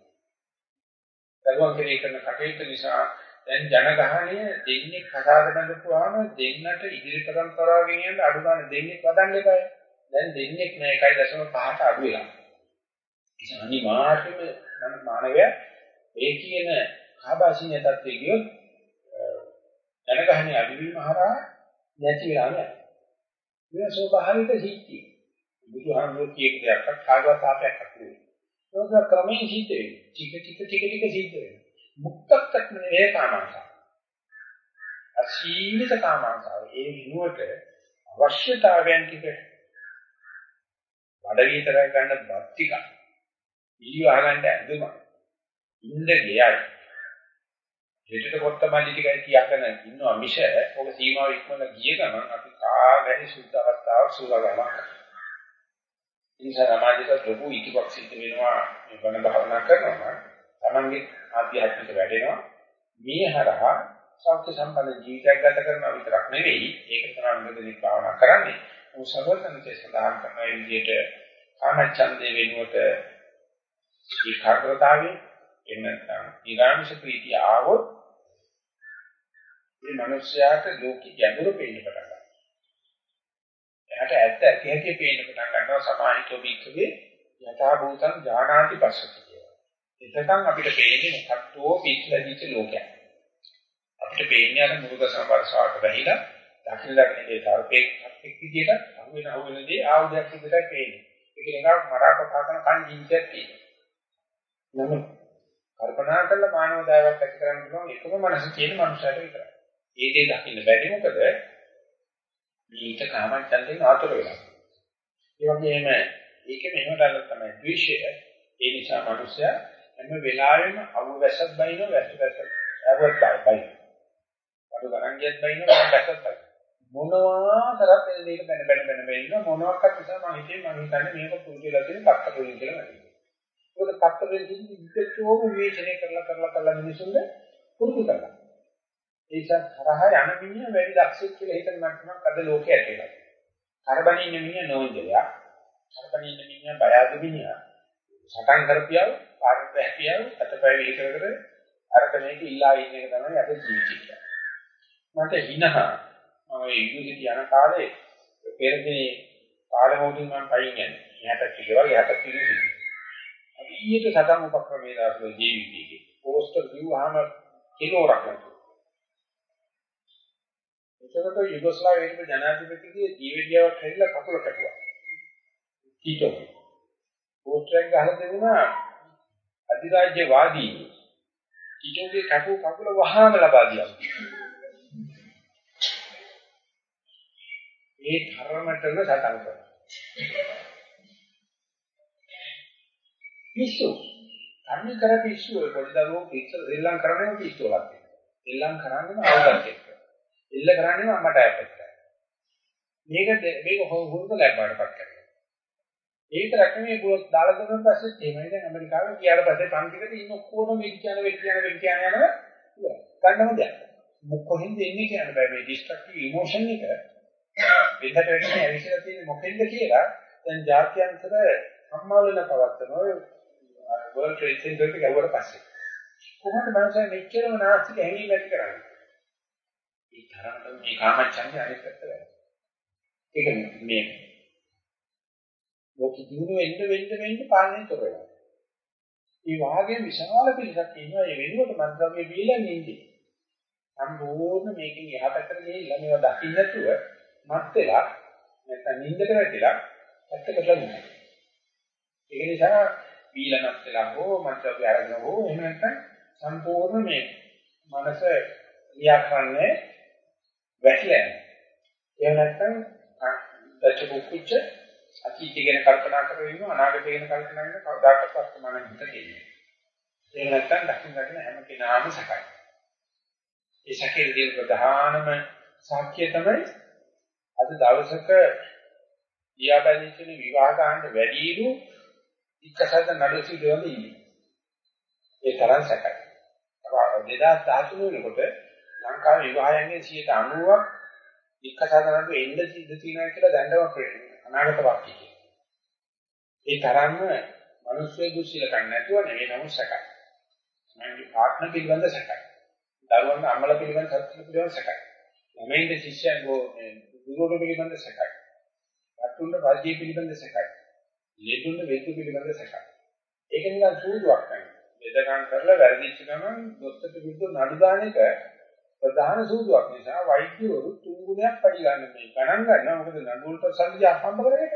දරුවන් කෙරේ කරන කටයුතු නිසා දැන් ජනගහණය දෙන්නේ කතාද බඳපුවාම දෙන්නට ඉදිරි පරම්පරාව ගෙනියන්න අඩු ගන්න දෙන්නේ වදන්න එපායි. දැන් දෙන්නේ නෑ. 1.5ට අඩු වෙලා. ඒ අනිවාර්යයෙන්ම මානවය ඒ කියන ආభాෂීය තත්ත්වයේ ගියොත් ජනගහණය අඩුවීම හරහා නැති වෙලා නෑ. මේ ස්වභාවික සිද්ධිය. බුදුහාමුදුරුවෝ කියන දෙයක් කාගවත් ආපයක් අක්කේ. ඒක ක්‍රමයෙන් සිද්ධ වෙනවා. ටික ටික ටික ටික සිද්ධ වෙනවා. මුක්තක්කත් නෙවෙයි කාමාංශය. අසීමිත කාමාංශය. ඒ විනුවට අවශ්‍යතාවයන් ටික බඩගීතර ගන්න බත් ටික ඉලිව අහගන්න ඇඳුම ඉන්න ගියයි. දෙටට කොත්තමල්ලි ටිකයි කියගෙන ඉන්නවා මිස ඔක සීමාව ඉක්මන ගිය ගමන් අපි කාගැනි සුද්ධ අවස්ථාවක් සූදාගමක්. ඉන්සාර සමාජයට ලොකු ඉතිවක් සිද්ධ වෙනවා මේ වන භාවනා කරනවා. තමන්ගේ ආධ්‍යාත්මික වැඩෙනවා. මේ හරහා සෞඛ්‍ය සම්පන්න ජීවිතයක් ගත කරනවා විතරක් නෙවෙයි ඒක තමයි මෙතනදී භාවනා කරන්නේ. ਉਹ සර්වතනසේ සඳහන් කරන විදිහට කාමච්ඡන්දේ වෙනුවට ඒකාග්‍රතාවයේ එන්න නැත්නම් ඊගාමිෂ ප්‍රීතිය ආවොත් මේ මිනිස්යාට ලෝක ගැඹුරු පෙන්න පටන් ගන්නවා. එයාට ඇත්ත ඇති හැටි පේන්න පටන් ගන්නවා සමාහිතෝ බික්කවේ යථා භූතං ඥානාති පස්සති කියලා. එතකන් අපිට පේන්නේ මොකක්දෝ පිටලදිච්ච ලෝකයක්. අපිට පේන්නේ අර මුරුක සම්පර්ශාවට බැහැලා දකින්න දකින්න ඒ තරපේ එක් විදියට අහුවෙන අහුවෙනදී ආයුධයක් විදිහට පේන්නේ. ඒක නිකන් මරාපතා කරන කන් ජීවිතයක් තියෙනවා. නමුත් කල්පනා කරලා මානව දායකයක් ඇති කරන්න පුළුවන් එකම මනස තියෙන මනුස්සයට විතරයි. ඒ දේ දකින්න බැරි මොකද? මේක කාමච්ඡන්දෙන් ආතර වෙලා. ඒ වගේම ඒක මෙහෙමදල්ල තමයි ද්වේෂය. ඒ නිසා මනුස්සයා හැම වෙලාවෙම අවුවැසක් බයින වැස්ස වැස්ස අවුවත් බයි. අඩු ගණන් ගියත් බයින මම වැස්සත් බයි. මොනවා කරත් එන දෙයක බැන බැන බැන බැන ඉන්න මොනවාක්වත් නිසා මම හිතේ මම හිතන්නේ මේක පුරුදු වෙලා තියෙන බක්ක පුරුදු කියලා මම. ඒකද බක්ක පුරුදු කියන්නේ විකච්ඡෝම විවේචනය කරලා කරලා කරලා මිනිසුන්ද පුරුදු කරලා. ඒසත් තරහ යන මිනිහ වැඩි දක්ෂෙක් කියලා හිතන මට්ටමක් අද ලෝකයේ ඇතිලා. කරබනේ ඉන්න මිනිහ නෝන්ජලයක්. කරබනේ ඉන්න මිනිහ බය අඩු මිනිහ. සටන් කරපියව, පාරට බැහැපියව, අතපය විලි කර කර අරක මේක ඉල්ලා ඉන්න එක තමයි අපේ ජීවිතය. මට හිනහා මම යුනිවර්සිටි යන කාලේ පෙරදී පාලමෝටින් මම පයින් යන්නේ. එහාට කිලවල් එහාට කිලි. අපි ඊට සටන් උපක්‍රමයේ දාසල ජීවිතයේ පෝස්ටර් කිව්වහම කිලෝරක් නැතුව එතකොට යුගොස්ලාවියාවේ ජනාධිපතිගේ ජීවිතයක් හැරිලා කකුල කැපුවා. ටීටෝ. පෝස්ටරයක් ගහලා දෙන්නා අධිරාජ්‍යවාදී. ටීටෝගේ කපු කකුල වහාම ලබා දියා. ඒ ධර්මතන සටන් කරනවා. පිස්සු. අන්න කර පිස්සු ඔය පොඩි දරුවෝ පිස්සු දෙල්ලම් කරන්නේ පිස්සු වලක්. දෙල්ලම් කරන්නේ ආවුදක් එක්ක. එල්ල කරන්නේ අම්මට ඇපෙත්ත. මේක මේක හොරුද ලැබ්බාටපත් කරනවා. ඒක රැකමේ පුරොත් දාලා දුන්නාට පස්සේ එහෙමයි දැන් ඇමරිකාවේ ගියාට පස්සේ පන්තිකට ඉන්න ඔක්කොම විඥාන විඥාන විඥාන යනවා. ගන්නම දෙයක්. මොකොහින්ද එන්නේ කියන්න බෑ මේ ඩිස්ට්‍රක්ටිව් ඉමෝෂන් එක. වෙනකට වෙන්නේ ඇවිස්සලා තියෙන්නේ මොකෙන්ද කියලා දැන් ජාත්‍යන්තර සම්මාවලන පවත්වනවා වර්ල්ඩ් ට්‍රේඩ් සෙන්ටර් එක ගැව්වට පස්සේ. කොහොමද මනුස්සය මෙච්චරම නාස්තික හැඟීම් ඇති කරන්නේ? ඒ තරමට මේ කාමච්ඡන්දය අනිත් පැත්ත වැඩ. ඒක මේ ලෝක දිනු වෙන්න වෙන්න වෙන්න පාලනය කර වෙනවා. ඒ වාගේ විශාල පිළිසක් ඉන්නවා ඒ වෙනුවට මන්ත්‍රාවේ බීලා නින්දේ. සම්පූර්ණ මේකෙන් එහා පැත්තට ගිහිල්ලා මේවා දකින්න නැතුව මත් වෙලා නැත්නම් නින්දට වැටිලා පැත්තකට යනවා. ඒක නිසා බීලා මත් වෙලා හෝ මන්ත්‍රාවේ අරගෙන හෝ එහෙම නැත්නම් සම්පූර්ණ මේ මනස ක්‍රියා කරන්නේ වැහිලා යනවා. එහෙම නැත්නම් දච්ච කුච්ච අතීතය ගැන කල්පනා කරගෙන ඉන්නවා අනාගතය ගැන කල්පනා කරන කවදාකවත් වර්තමාන හිත දෙන්නේ. එහෙම නැත්නම් දකින්න දකින්න හැම කෙනාම සකයි. ඒ සැකේදී ප්‍රධානම සාක්ෂිය තමයි අද දවසක ඊයාපැදිච්චේ විවාහ ගන්න වැඩිලු ඉක්කසද නඩුසි දෙවල ඉන්නේ. ඒ තරම් සැකයි. 2013 වෙනකොට ලංකාවේ විවාහයන්ගෙන් 90ක් එක්කසාරකට එන්න සිද්ධ තියෙනවා කියලා දැනටම අනාගත වාක්‍යය කියනවා. ඒ තරම්ම මිනිස්සු දුස්සීල කන්නේ නැතුව නෙවෙයි නමුත් සැකයි. මගේ පාර්ට්නර් පිළිබඳ සැකයි. දරුවන් අම්මලා පිළිබඳ සත්‍ය පිළිබඳ සැකයි. ළමයින්ගේ ශිෂ්‍යයන් ගෝ ගුරුවරු පිළිබඳ සැකයි. වතුන්ගේ රාජ්‍ය පිළිබඳ සැකයි. ලෙඩුන්ගේ වේතු පිළිබඳ සැකයි. ඒක නිකන් සූදුවක් නෙවෙයි. වෙදකම් කරලා වැරදිච්ච ගමන් දොස්තරට විරුද්ධ නඩු දාන එක ප්‍රධාන සූදුවක් නිසා වෛද්‍යවරු තුන් ගුණයක් පඩි ගන්න මේ ගණන් ගන්නවා. මොකද නඩු වලට සල්ලි හම්බ කරගෙන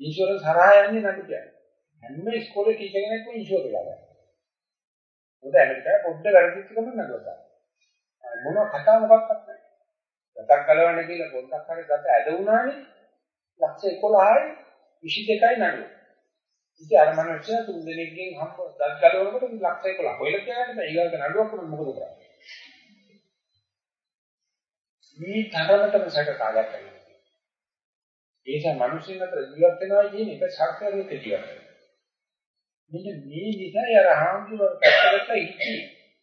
ඉන්ෂුරන්ස් හරහා යන්නේ නඩු කියන්නේ. හැම ඉස්කෝලේ ටීචර් කෙනෙක්ම ඉන්ෂුරන්ස් ගන්නවා මොකද ඇමරිකාවේ පොඩ්ඩ වැරදිච්ච ගමන් නඩුවක් ගන්නවා මොනවා කතා මොකක්වත් නැහැ. ගතක් ගලවන්න කියලා පොඩ්ඩක් හරි ගත ඇද වුණානේ. ලක්ෂ 11යි 22යි නඩුව ඉතින් අර මනුස්සයා තුන් දෙනෙක්ගෙන් හම්බ දත් ගලවනකොට ලක්ෂ 11 හොයලා කියන්න බෑ. ඊළඟ නඩුවක් කරන මොකද කරන්නේ මේ තරමටම සැක කාලයක් කරනවා ඒ නිසා මිනිස්සුන් අතර ජීවත් වෙනවා කියන එක සාක්ෂාත් ජීවත් මෙන්න මේ නිසා යර හාමුදුරුවෝ පැත්තකට ඉච්චි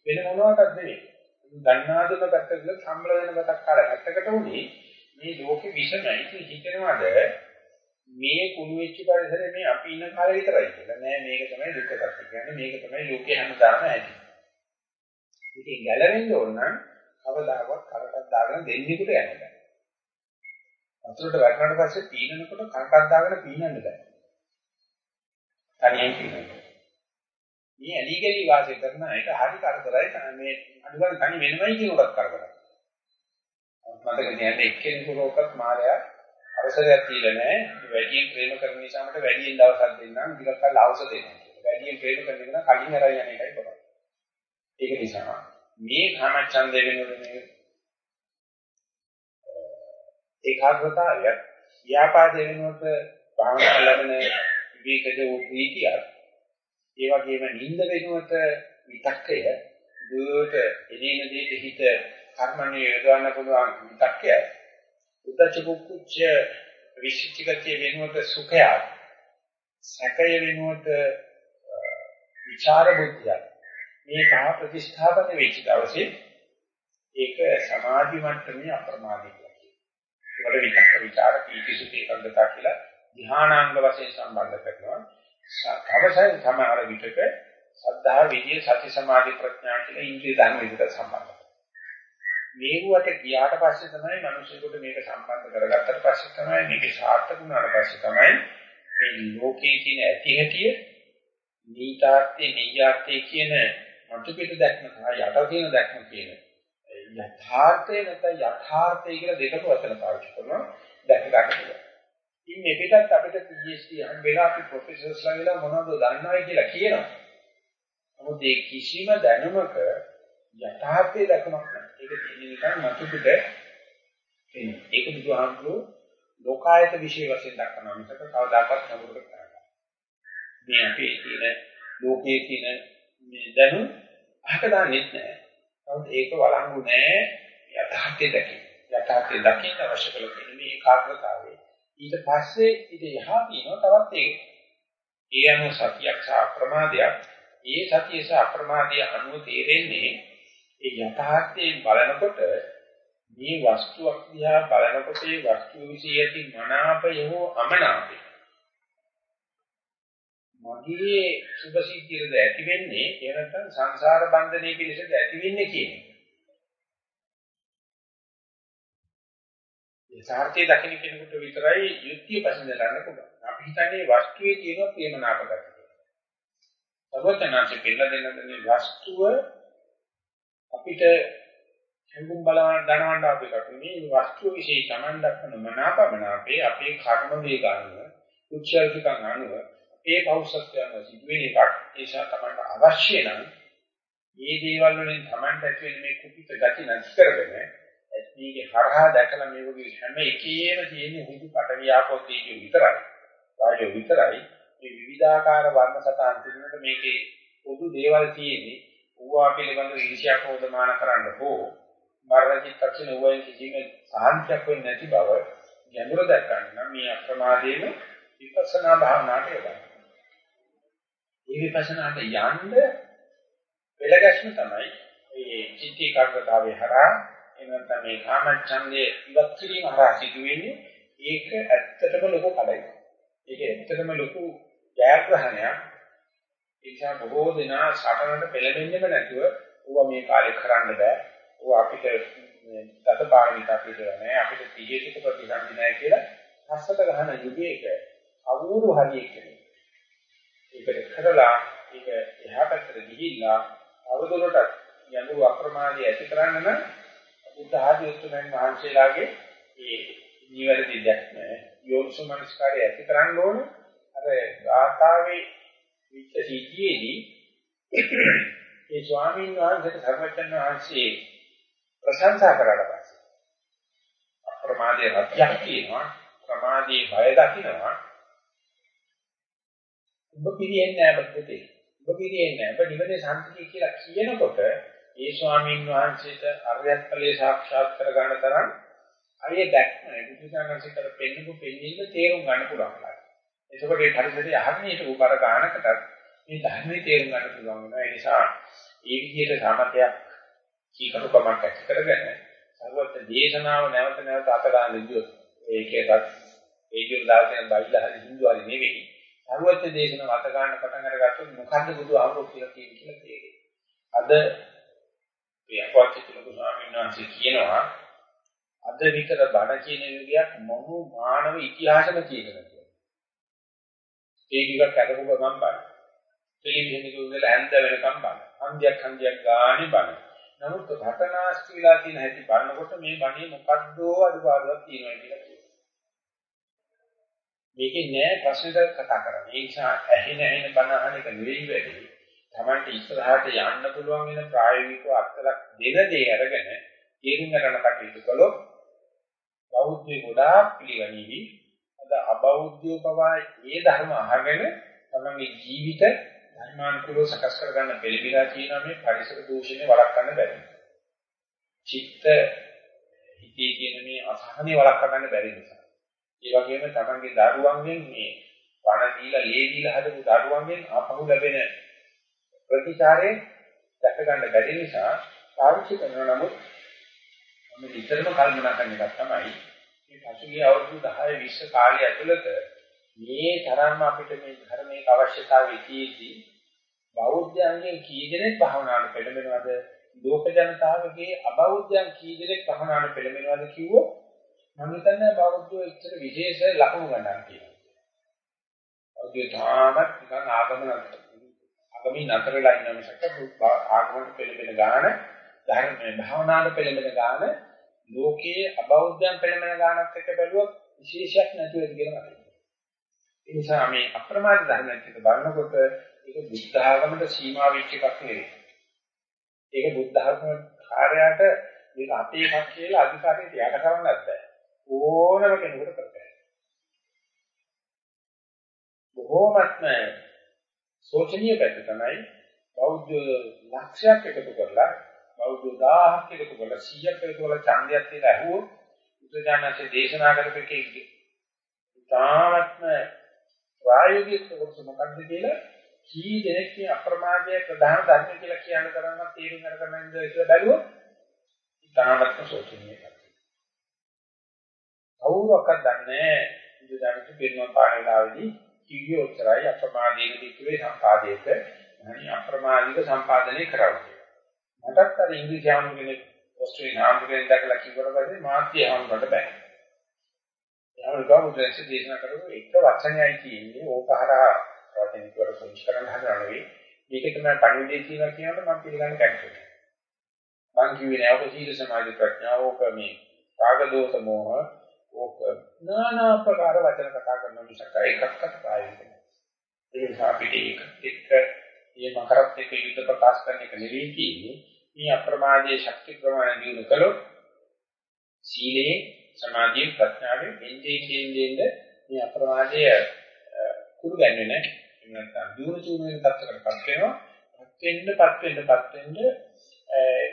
වෙන මොනවාක්වත් නෙවෙයි දන්නාදම පැත්තකට සම්බල වෙන පැත්තක් කාලා පැත්තකට උනේ. මේ ලෝකෙ විසමයි හිතනවාද මේ කුණු වෙච්ච පරිසරේ මේ අපි ඉන්න කාලේ විතරයි කියලා. නෑ මේක තමයි දුක්ඛ සත්‍ය කියන්නේ. මේක තමයි ලෝකේ හැමදාම ඇති. ඉතින් ගැලවෙන්න ඕන නම් කවදාවත් කරටක් දාගෙන දෙන්නෙකුට යන්න බෑ. වතුරට වැටුණාට පස්සේ පීනනකොට කනකක් දාගෙන පීනන්න බෑ. තනියෙන් පීනන්න. මේ ඇලි ගලි වාසය කරන එක හරි කරදරයි මේ අනුගමන තනි වෙනවයි කියන එකත් කරදරයි. මතක තියාගන්න එක්කෙනෙකුට මායя අවසරයක් දීලා නැහැ. වැඩියෙන් ප්‍රේම කරන නිසා මට වැඩියෙන් දවසක් දෙන්නම්, ටිකක් කල් අවශ්‍ය දෙන්නම්. වැඩියෙන් ප්‍රේම කරන එක නම් කලින් හරයි යන එකයි කරන්නේ. ඒක නිසා මේ කාමච්ඡන්දේ වෙනුනේ ඒකාග්‍රතාවය ව්‍යාපාදේ වෙනුවට භාවනා ලැබෙන විවේකද වූ ප්‍රීතියක් ඒ වගේම නිින්ද වෙනුවට විතක්කය දුවට එදින දෙයට හිත කර්මණිය යොදවන්න පුළුවන් විතක්කය උද්දච්ච කුච්ච විශිෂ්ටිකතිය වෙනුවට සුඛය සැකය වෙනුවට විචාර බුද්ධිය මේ කා ප්‍රතිස්ථාපන වෙච්ච දවසේ ඒක සමාධි මට්ටමේ අප්‍රමාදී ඒකට විතක්ක විචාර පීතිසුඛ ඒකග්ගතා කියලා ධ්‍යානාංග වශයෙන් සම්බන්ධ කරනවා. අවසන් සමහර විටක සද්ධා විදියේ සති සමාධි ප්‍රඥා කියලා ඉන්ද්‍රිය ධර්ම විදිහට සම්බන්ධ මේවට ගියාට පස්සේ තමයි මිනිසෙකුට මේක සම්බන්ධ කරගත්තට පස්සේ තමයි මේක සාර්ථක වුණාට පස්සේ තමයි මේ ලෝකයේ තියෙන ඇති හැටිය නීතාර්ථේ නියාර්ථේ කියන මතු පිට දැක්ම සහ යට තියෙන දැක්ම කියන යථාර්ථය නැත්නම් යථාර්ථය කියලා දෙකම වචන පාවිච්චි කරනවා දැක ගන්න පුළුවන්. ඉතින් මේ පිටත් අපිට PhD හම් වෙලා අපි ප්‍රොෆෙසර්ස්ලා වෙලා මොනවද දන්නවයි කියලා කියනවා. නමුත් ඒ කිසිම දැනුමක යථාර්ථය දක්මක් නැහැ. ඒක තියෙන්නේ නිකන් මතු පිට එන්නේ. ඒක බුදුහාමුදුරුවෝ ලෝකායත විශේෂ වශයෙන් දක්වනවා මිසක කවදාකවත් නමුකට කරන්නේ. මේ අපේ තියෙන ලෝකයේ තියෙන මේ දැනුම අහක දාන්නෙත් නැහැ. නමුත් ඒක වළංගු නෑ යථාර්ථය දැකීම. යථාර්ථය දකින්න අවශ්‍ය කරන මේ ඒකාග්‍රතාවය. ඊට පස්සේ ඉත යහා තියෙනවා තවත් ඒක. ඒ අනුව සතියක් සහ අප්‍රමාදයක්. ඒ සතිය සහ අප්‍රමාදය අනුව තේරෙන්නේ ඒ යථාර්ථයෙන් බලනකොට මේ වස්තුවක් දිහා බලනකොට ඒ වස්තුව විශ්ය ඇති මනාපය හෝ අමනාපය මගේ සුභ සිද්ධියද ඇති වෙන්නේ එහෙම නැත්නම් සංසාර බන්ධනයේ පිළිසද ඇති වෙන්නේ කියන්නේ. ඒ සාර්ථය දකින්න කෙනෙකුට විතරයි යුක්තිය පසඳ ගන්න පුළුවන්. අපි හිතන්නේ වස්තුවේ තියෙන ප්‍රේමනාප ගතිය. සර්වඥාන්සේ කියලා දෙන මේ වස්තුව අපිට හැඟුම් බලවන්න දනවන්න අපි කටුනේ මේ වස්තුව વિશે Taman දක්වන මනාපමනාපේ අපේ කර්ම වේග අනුව උච්චාරිකයන් අනුව ඒ පෞෂත්වයන් සිදුවෙන එකක්. ඒසා තමයි අවශ්‍ය නම් මේ දේවල් වලින් Tamanට ඇති වෙන මේ කුපිත ගති නැති කරගෙන මේකේ හරහා දැකලා මේ වගේ හැම එකේම තියෙන හුදු පට වියාපෝතී විතරයි. වායෝ විතරයි. මේ විවිධාකාර වර්ණ සටහන් තිබුණට මේකේ පොදු දේවල් තියෙන්නේ ඌවා පිළිබඳ ඊර්ෂ්‍යා කෝධමාන කරන්න හෝ මරණ චිත්තක්ෂණ ඌවෙන් කිසිම සාන්තියක් වෙන්නේ නැති බව ගැඹුර දැක්කම නම් මේ අප්‍රමාදයේම විපස්සනා භාවනාවට යොදන්න. මේ විපස්සනාට යන්න පෙළගැස්ම තමයි මේ චිත්ත ඒකාග්‍රතාවේ හරහා එනනම් මේ කාමච්ඡන්දේ ඉවත් කිරීම හරහා සිදුවෙන්නේ ඒක ඇත්තටම ලොකු කඩයි. ඒක ඇත්තටම ලොකු ජයග්‍රහණයක්. ඒ නිසා බොහෝ දෙනා සටනට පෙළඹෙන්නෙම නැතුව ඌවා මේ කාර්ය කරන්න බෑ. ඌ අපිට දතපාරමිතා පිළිවෙල නෑ. අපිට තීජේසික ප්‍රතිසන්දි නෑ කියලා හස්සට ගහන යුගයක අවුරු හරියන්නේ. ඒකට කරලා ඒක එහා පැත්තට ගිහිල්ලා අවුරුදුරට යඳුරු අප්‍රමාදී ඇති කරන්න නම් බුද්ධ ආදී උතුමන් වහන්සේලාගේ ඒ නිවැරදි දැක්ම යෝනිසමනස්කාරය ඇති කරන්න ඕන අර ගාථාවේ විච්ච සිද්ධියේදී ඒ ස්වාමීන් වහන්සේට ධර්මචන්ද වහන්සේ ප්‍රශංසා කරලා පස්සේ අප්‍රමාදයේ රත්යක් කියනවා ප්‍රමාදයේ බය දකින්නවා ඔබ පිළිෙන්නේ නැහැ බද්දේ. ඔබ පිළිෙන්නේ නැහැ. ඔබ නිවනේ සම්පතිය කියලා කියනකොට ඒ ස්වාමීන් වහන්සේට අරයත් ඵලයේ සාක්ෂාත් කර ගන්න තරම් අරිය දැක්ම බුදුසසුනසේ කර පෙන්නපු පෙන්නීම තේරුම් ගන්න පුළුවන්. එතකොට ඒ පරිසරය අහන්නේ ඒක උබර ගන්නකටත් මේ ධර්මයේ තේරුම් ගන්න පුළුවන් වෙනවා. ඒ නිසා ඒ විදිහට සමතයක් කීකරුකමක් ඇති කරගෙන සර්වත්‍ය දේශනාව නැවත නැවත අත ගන්න විදිය ඒකේවත් ඒ කියන දාර්ශනික බයිලා හරි හින්දු හරි නෙවෙයි සරුවච්ච දේශන වත ගන්න පටන් අරගත්තොත් මොකද්ද බුදු ආමරෝ කියලා කියන්නේ කියලා තේරෙයි. අද මේ අපවත් ලොකු ස්වාමීන් වහන්සේ කියනවා අද විතර බණ කියන විදියක් මොහු මානව ඉතිහාසෙම කියනවා. ඒක ටිකක් අදපු ගමන් බලන්න. ටෙලිවිෂන් එකේ උදේලා හැන්ද වෙනකම් බලන්න. හන්දියක් හන්දියක් ගානේ බලන්න. නමුත් රටනාස්ති වෙලා තියෙන හැටි බලනකොට මේ බණේ මොකද්දෝ අඩුපාඩුවක් තියෙනවා කියලා කියනවා. මේකේ නෑ ප්‍රශ්නෙට කතා කරන්නේ. ඒ නිසා ඇහෙන ඇහෙන බණ අහන එක නෙවෙයි වැඩි. Tamante ඉස්සරහට යන්න පුළුවන් වෙන ප්‍රායෝගිකව අත්ලක් දෙන දේ අරගෙන තේරුම් ගන්න කටයුතු කළොත් බෞද්ධය ගොඩාක් පිළිගනිවි. අද අබෞද්ධය පවා ඒ ධර්ම අහගෙන තමගේ ජීවිත ධර්මානුකූලව සකස් කරගන්න බැරිලා තියෙනවා මේ පරිසර දූෂණය වළක්වන්න බැරි. චිත්ත හිතේ තියෙන මේ අසහනෙ වළක්වා ගන්න බැරි නිසා. ඒ වගේම තමන්ගේ දරුවන්ගෙන් මේ පණ දීලා ලේ දීලා හදපු දරුවන්ගෙන් ආපහු ලැබෙන ප්‍රතිචාරයෙන් දැක ගන්න බැරි නිසා පාවිච්චි කරනවා නමුත් මම විතරම කල්පනා කරන එකක් තමයි මේ පසුගිය අවුරුදු 10 20 කාලය ඇතුළත මේ තරම්ම අපිට මේ ධර්මයේ අවශ්‍යතාවය තියෙද්දී බෞද්ධයන්ගෙන් කී දෙනෙක් භාවනාවට පෙළඹෙනවද ලෝක ජනතාවගේ අබෞද්ධයන් කී දෙනෙක් භාවනාවට පෙළඹෙනවද කිව්වොත් මම හිතන්නේ බෞද්ධයෝ එච්චර විශේෂ ලකුණු ගන්න කියලා. බෞද්ධයෝ තාමත් නිකන් ආගම ආගමී නතර වෙලා ඉන්න මිසක ආගමකට පෙළඹෙන ගාන ධර්මයේ භාවනාවට පෙළඹෙන ගාන ලෝකයේ අබෞද්ධයන් පෙළඹෙන ගානත් එක්ක බැලුවොත් විශේෂයක් නැතුව ඒක කියලා මතකයි. ඒ නිසා මේ අප්‍රමාද ධර්මයක් එක බලනකොට ඒක බුද්ධ ආගමට සීමා වෙච්ච එකක් නෙවෙයි. ඒක බුද්ධ ආගම කාර්යයට මේක අපේ එකක් කියලා අධිකාරියට යට කරන්නත් බෑ. ඕනම කෙනෙකුට කරගන්න. බොහෝමත්ම සෝචනීය පැත්ත තමයි බෞද්ධ ලක්ෂයක් එකතු කරලා බෞද්ධ 1000ක් එකතු කරලා 100ක් එකතු කරලා ඡන්දයක් තියලා ඇහුවොත් බුදුජානකසේ දේශනා කරපෙකේ ඉතාමත්ම ප්‍රායෝගික කොටස මොකක්ද කියලා කී දෙනෙක් මේ අප්‍රමාදයේ ප්‍රධාන ධර්ම කියලා කියන තරම්වත් තේරුම් අරගෙනද කියලා බැලුවොත් ඉතාමත්ම සෝචනීය එකක්. කවුරක්වත් දන්නේ බුදුදහමේ පිරිනමන පාඩලාවේදී කිව්වේ ඔච්චරයි අප්‍රමාදයේ පිටුවේ සම්පාදයේක අනි අප්‍රමාදික සම්පාදනය කරනවා. මටත් අර ඉංග්‍රීසි ආමු කෙනෙක් ඕස්ට්‍රේලියානු ආමු කෙනෙක් දැකලා කිව්වට පස්සේ මාත්‍ය ආමුකට බෑ. එයාම ගාමුදෙන්ස දේශනා කරපු එක වචනයයි තියෙන්නේ ඕකහරහා වචනික වල සොංච කරන්න හදනවා නෙවෙයි. මේක තමයි පණිවිඩය කියලා කියනකොට මම පිළිගන්න කැමතියි. මං කිව්වේ නෑ ඔක සීල සමාධි ප්‍රඥාව ඕක මේ රාග දෝෂ මෝහ ඕක নানা ප්‍රකාර වචන කතා කරන මිසක එකක්වත් ප්‍රායෝගික නෑ. ඒ නිසා අපිට ඒක එක්ක මේ මකරත් එක්ක යුද්ධ ප්‍රකාශ කරන එක නෙවෙයි කියන්නේ. මේ අප්‍රමාදයේ ශක්ති ප්‍රමාණය දිනු කළොත් සීලේ සමාධියේ ප්‍රඥාවේ එන්නේ කියන්නේ මේ අප්‍රමාදය කුරු ගන්නේ නැහැ. එහෙම නැත්නම් දිනු චුණු වෙන තත්ත්වයකටපත් වෙනවා. පත් වෙන්න පත් වෙන්න පත් වෙන්න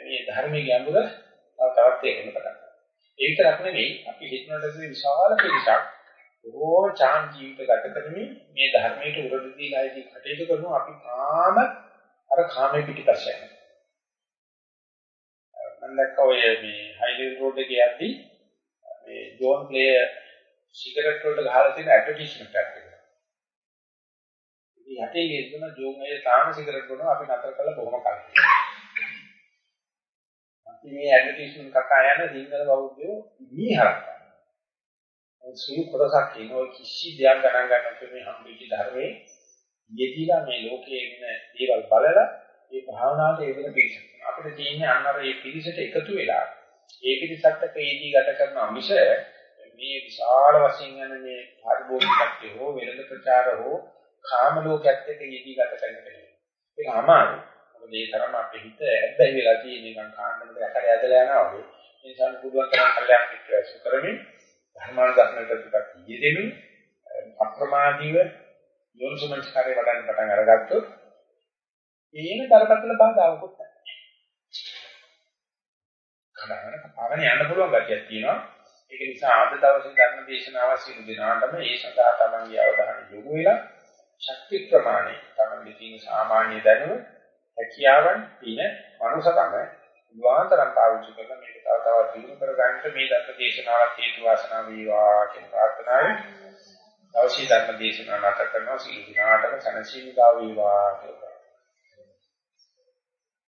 මේ ධර්මයේ ගැඹුර තවත් තේරෙන්න පටන් ගන්නවා. ඒ විතරක් නෙවෙයි අපි හිතනට විශාල පිළිසක් බොහෝ චාන් ජීවිත ගත කරමින් මේ ධර්මයට උරදු දීලා ඉති කටයුතු කරනවා අපි තාම අර කාමයේ පිටිපස්ස යනවා. මම දැක්ක ඔය මේ හයිලි රෝඩ් එකේ යද්දි මේ ජෝන් ප්ලේයර් සිගරට් වලට ගහලා තියෙන ඇඩ්වර්ටයිස්මන්ට් එකක් තිබුණා. ඉතින් යටේ ලියන ජෝන් අය තාම සිගරට් බොනවා අපි නතර කළා බොහොම කලින්. අපි මේ ඇඩ්වර්ටයිස්මන්ට් කකා යන සිංහල බෞද්ධයෝ මීහරක්. සුළු කොටසක් කියනවා කිසි දෙයක් ගණන් ගන්න මේ හම්බෙච්ච ධර්මයේ යෙදিলা මේ ලෝකයේ ඉන්න දේවල් බලලා මේ භාවනාවට යෙදෙන පිළිසක්. අපිට තියෙන්නේ අන්න අර මේ පිළිසට එකතු වෙලා ඒ පිළිසත් එක්ක යෙදී ගත කරන මිස මේ විශාල වශයෙන් යන මේ පරිභෝගිකත්වය හෝ වෙළඳ ප්‍රචාර හෝ කාම ලෝකයක් එක්ක යෙදී ගත කරන කෙනෙක්. ඒක අමාරුයි. මොකද ඒ තරම අපේ හිත ඇබ්බැහි වෙලා තියෙන නිකන් කාණ්ඩමකට යකඩ ඇදලා යනවා වගේ. ඒ නිසා පුළුවන් තරම් කල්යම් පිටවසු කරමින් ධර්මානුගතනට ටිකක් යෙදෙමින් අප්‍රමාදීව යොන්සමන්ස් කාර්ය වඩන්න පටන් අරගත්තොත් ඒන බරපතල බාධාවකුත් නැහැ. කඩන කපාගෙන යන්න පුළුවන් ගැටියක් තියෙනවා. ඒක නිසා අද දවසේ ධර්ම දේශනාව සිදු දිනාටම ඒ සඳහා තමන්ගේ අවධානය යොමු වෙලා ශක්ති ප්‍රමාණය තමන්ගේ තියෙන සාමාන්‍ය දැනුම හැකියාවන් පින මනුසකම වාතරම් පාවිච්චි කරලා මේක තව තවත් දියුණු කරගන්න මේ ධර්ම දේශනාවක් හේතු වාසනා වේවා කියන ප්‍රාර්ථනාවෙන් අවශ්‍ය ධර්ම දේශනාවක් නැත කරනවා සීල දිනාටම සනසීමා වේවා කියලා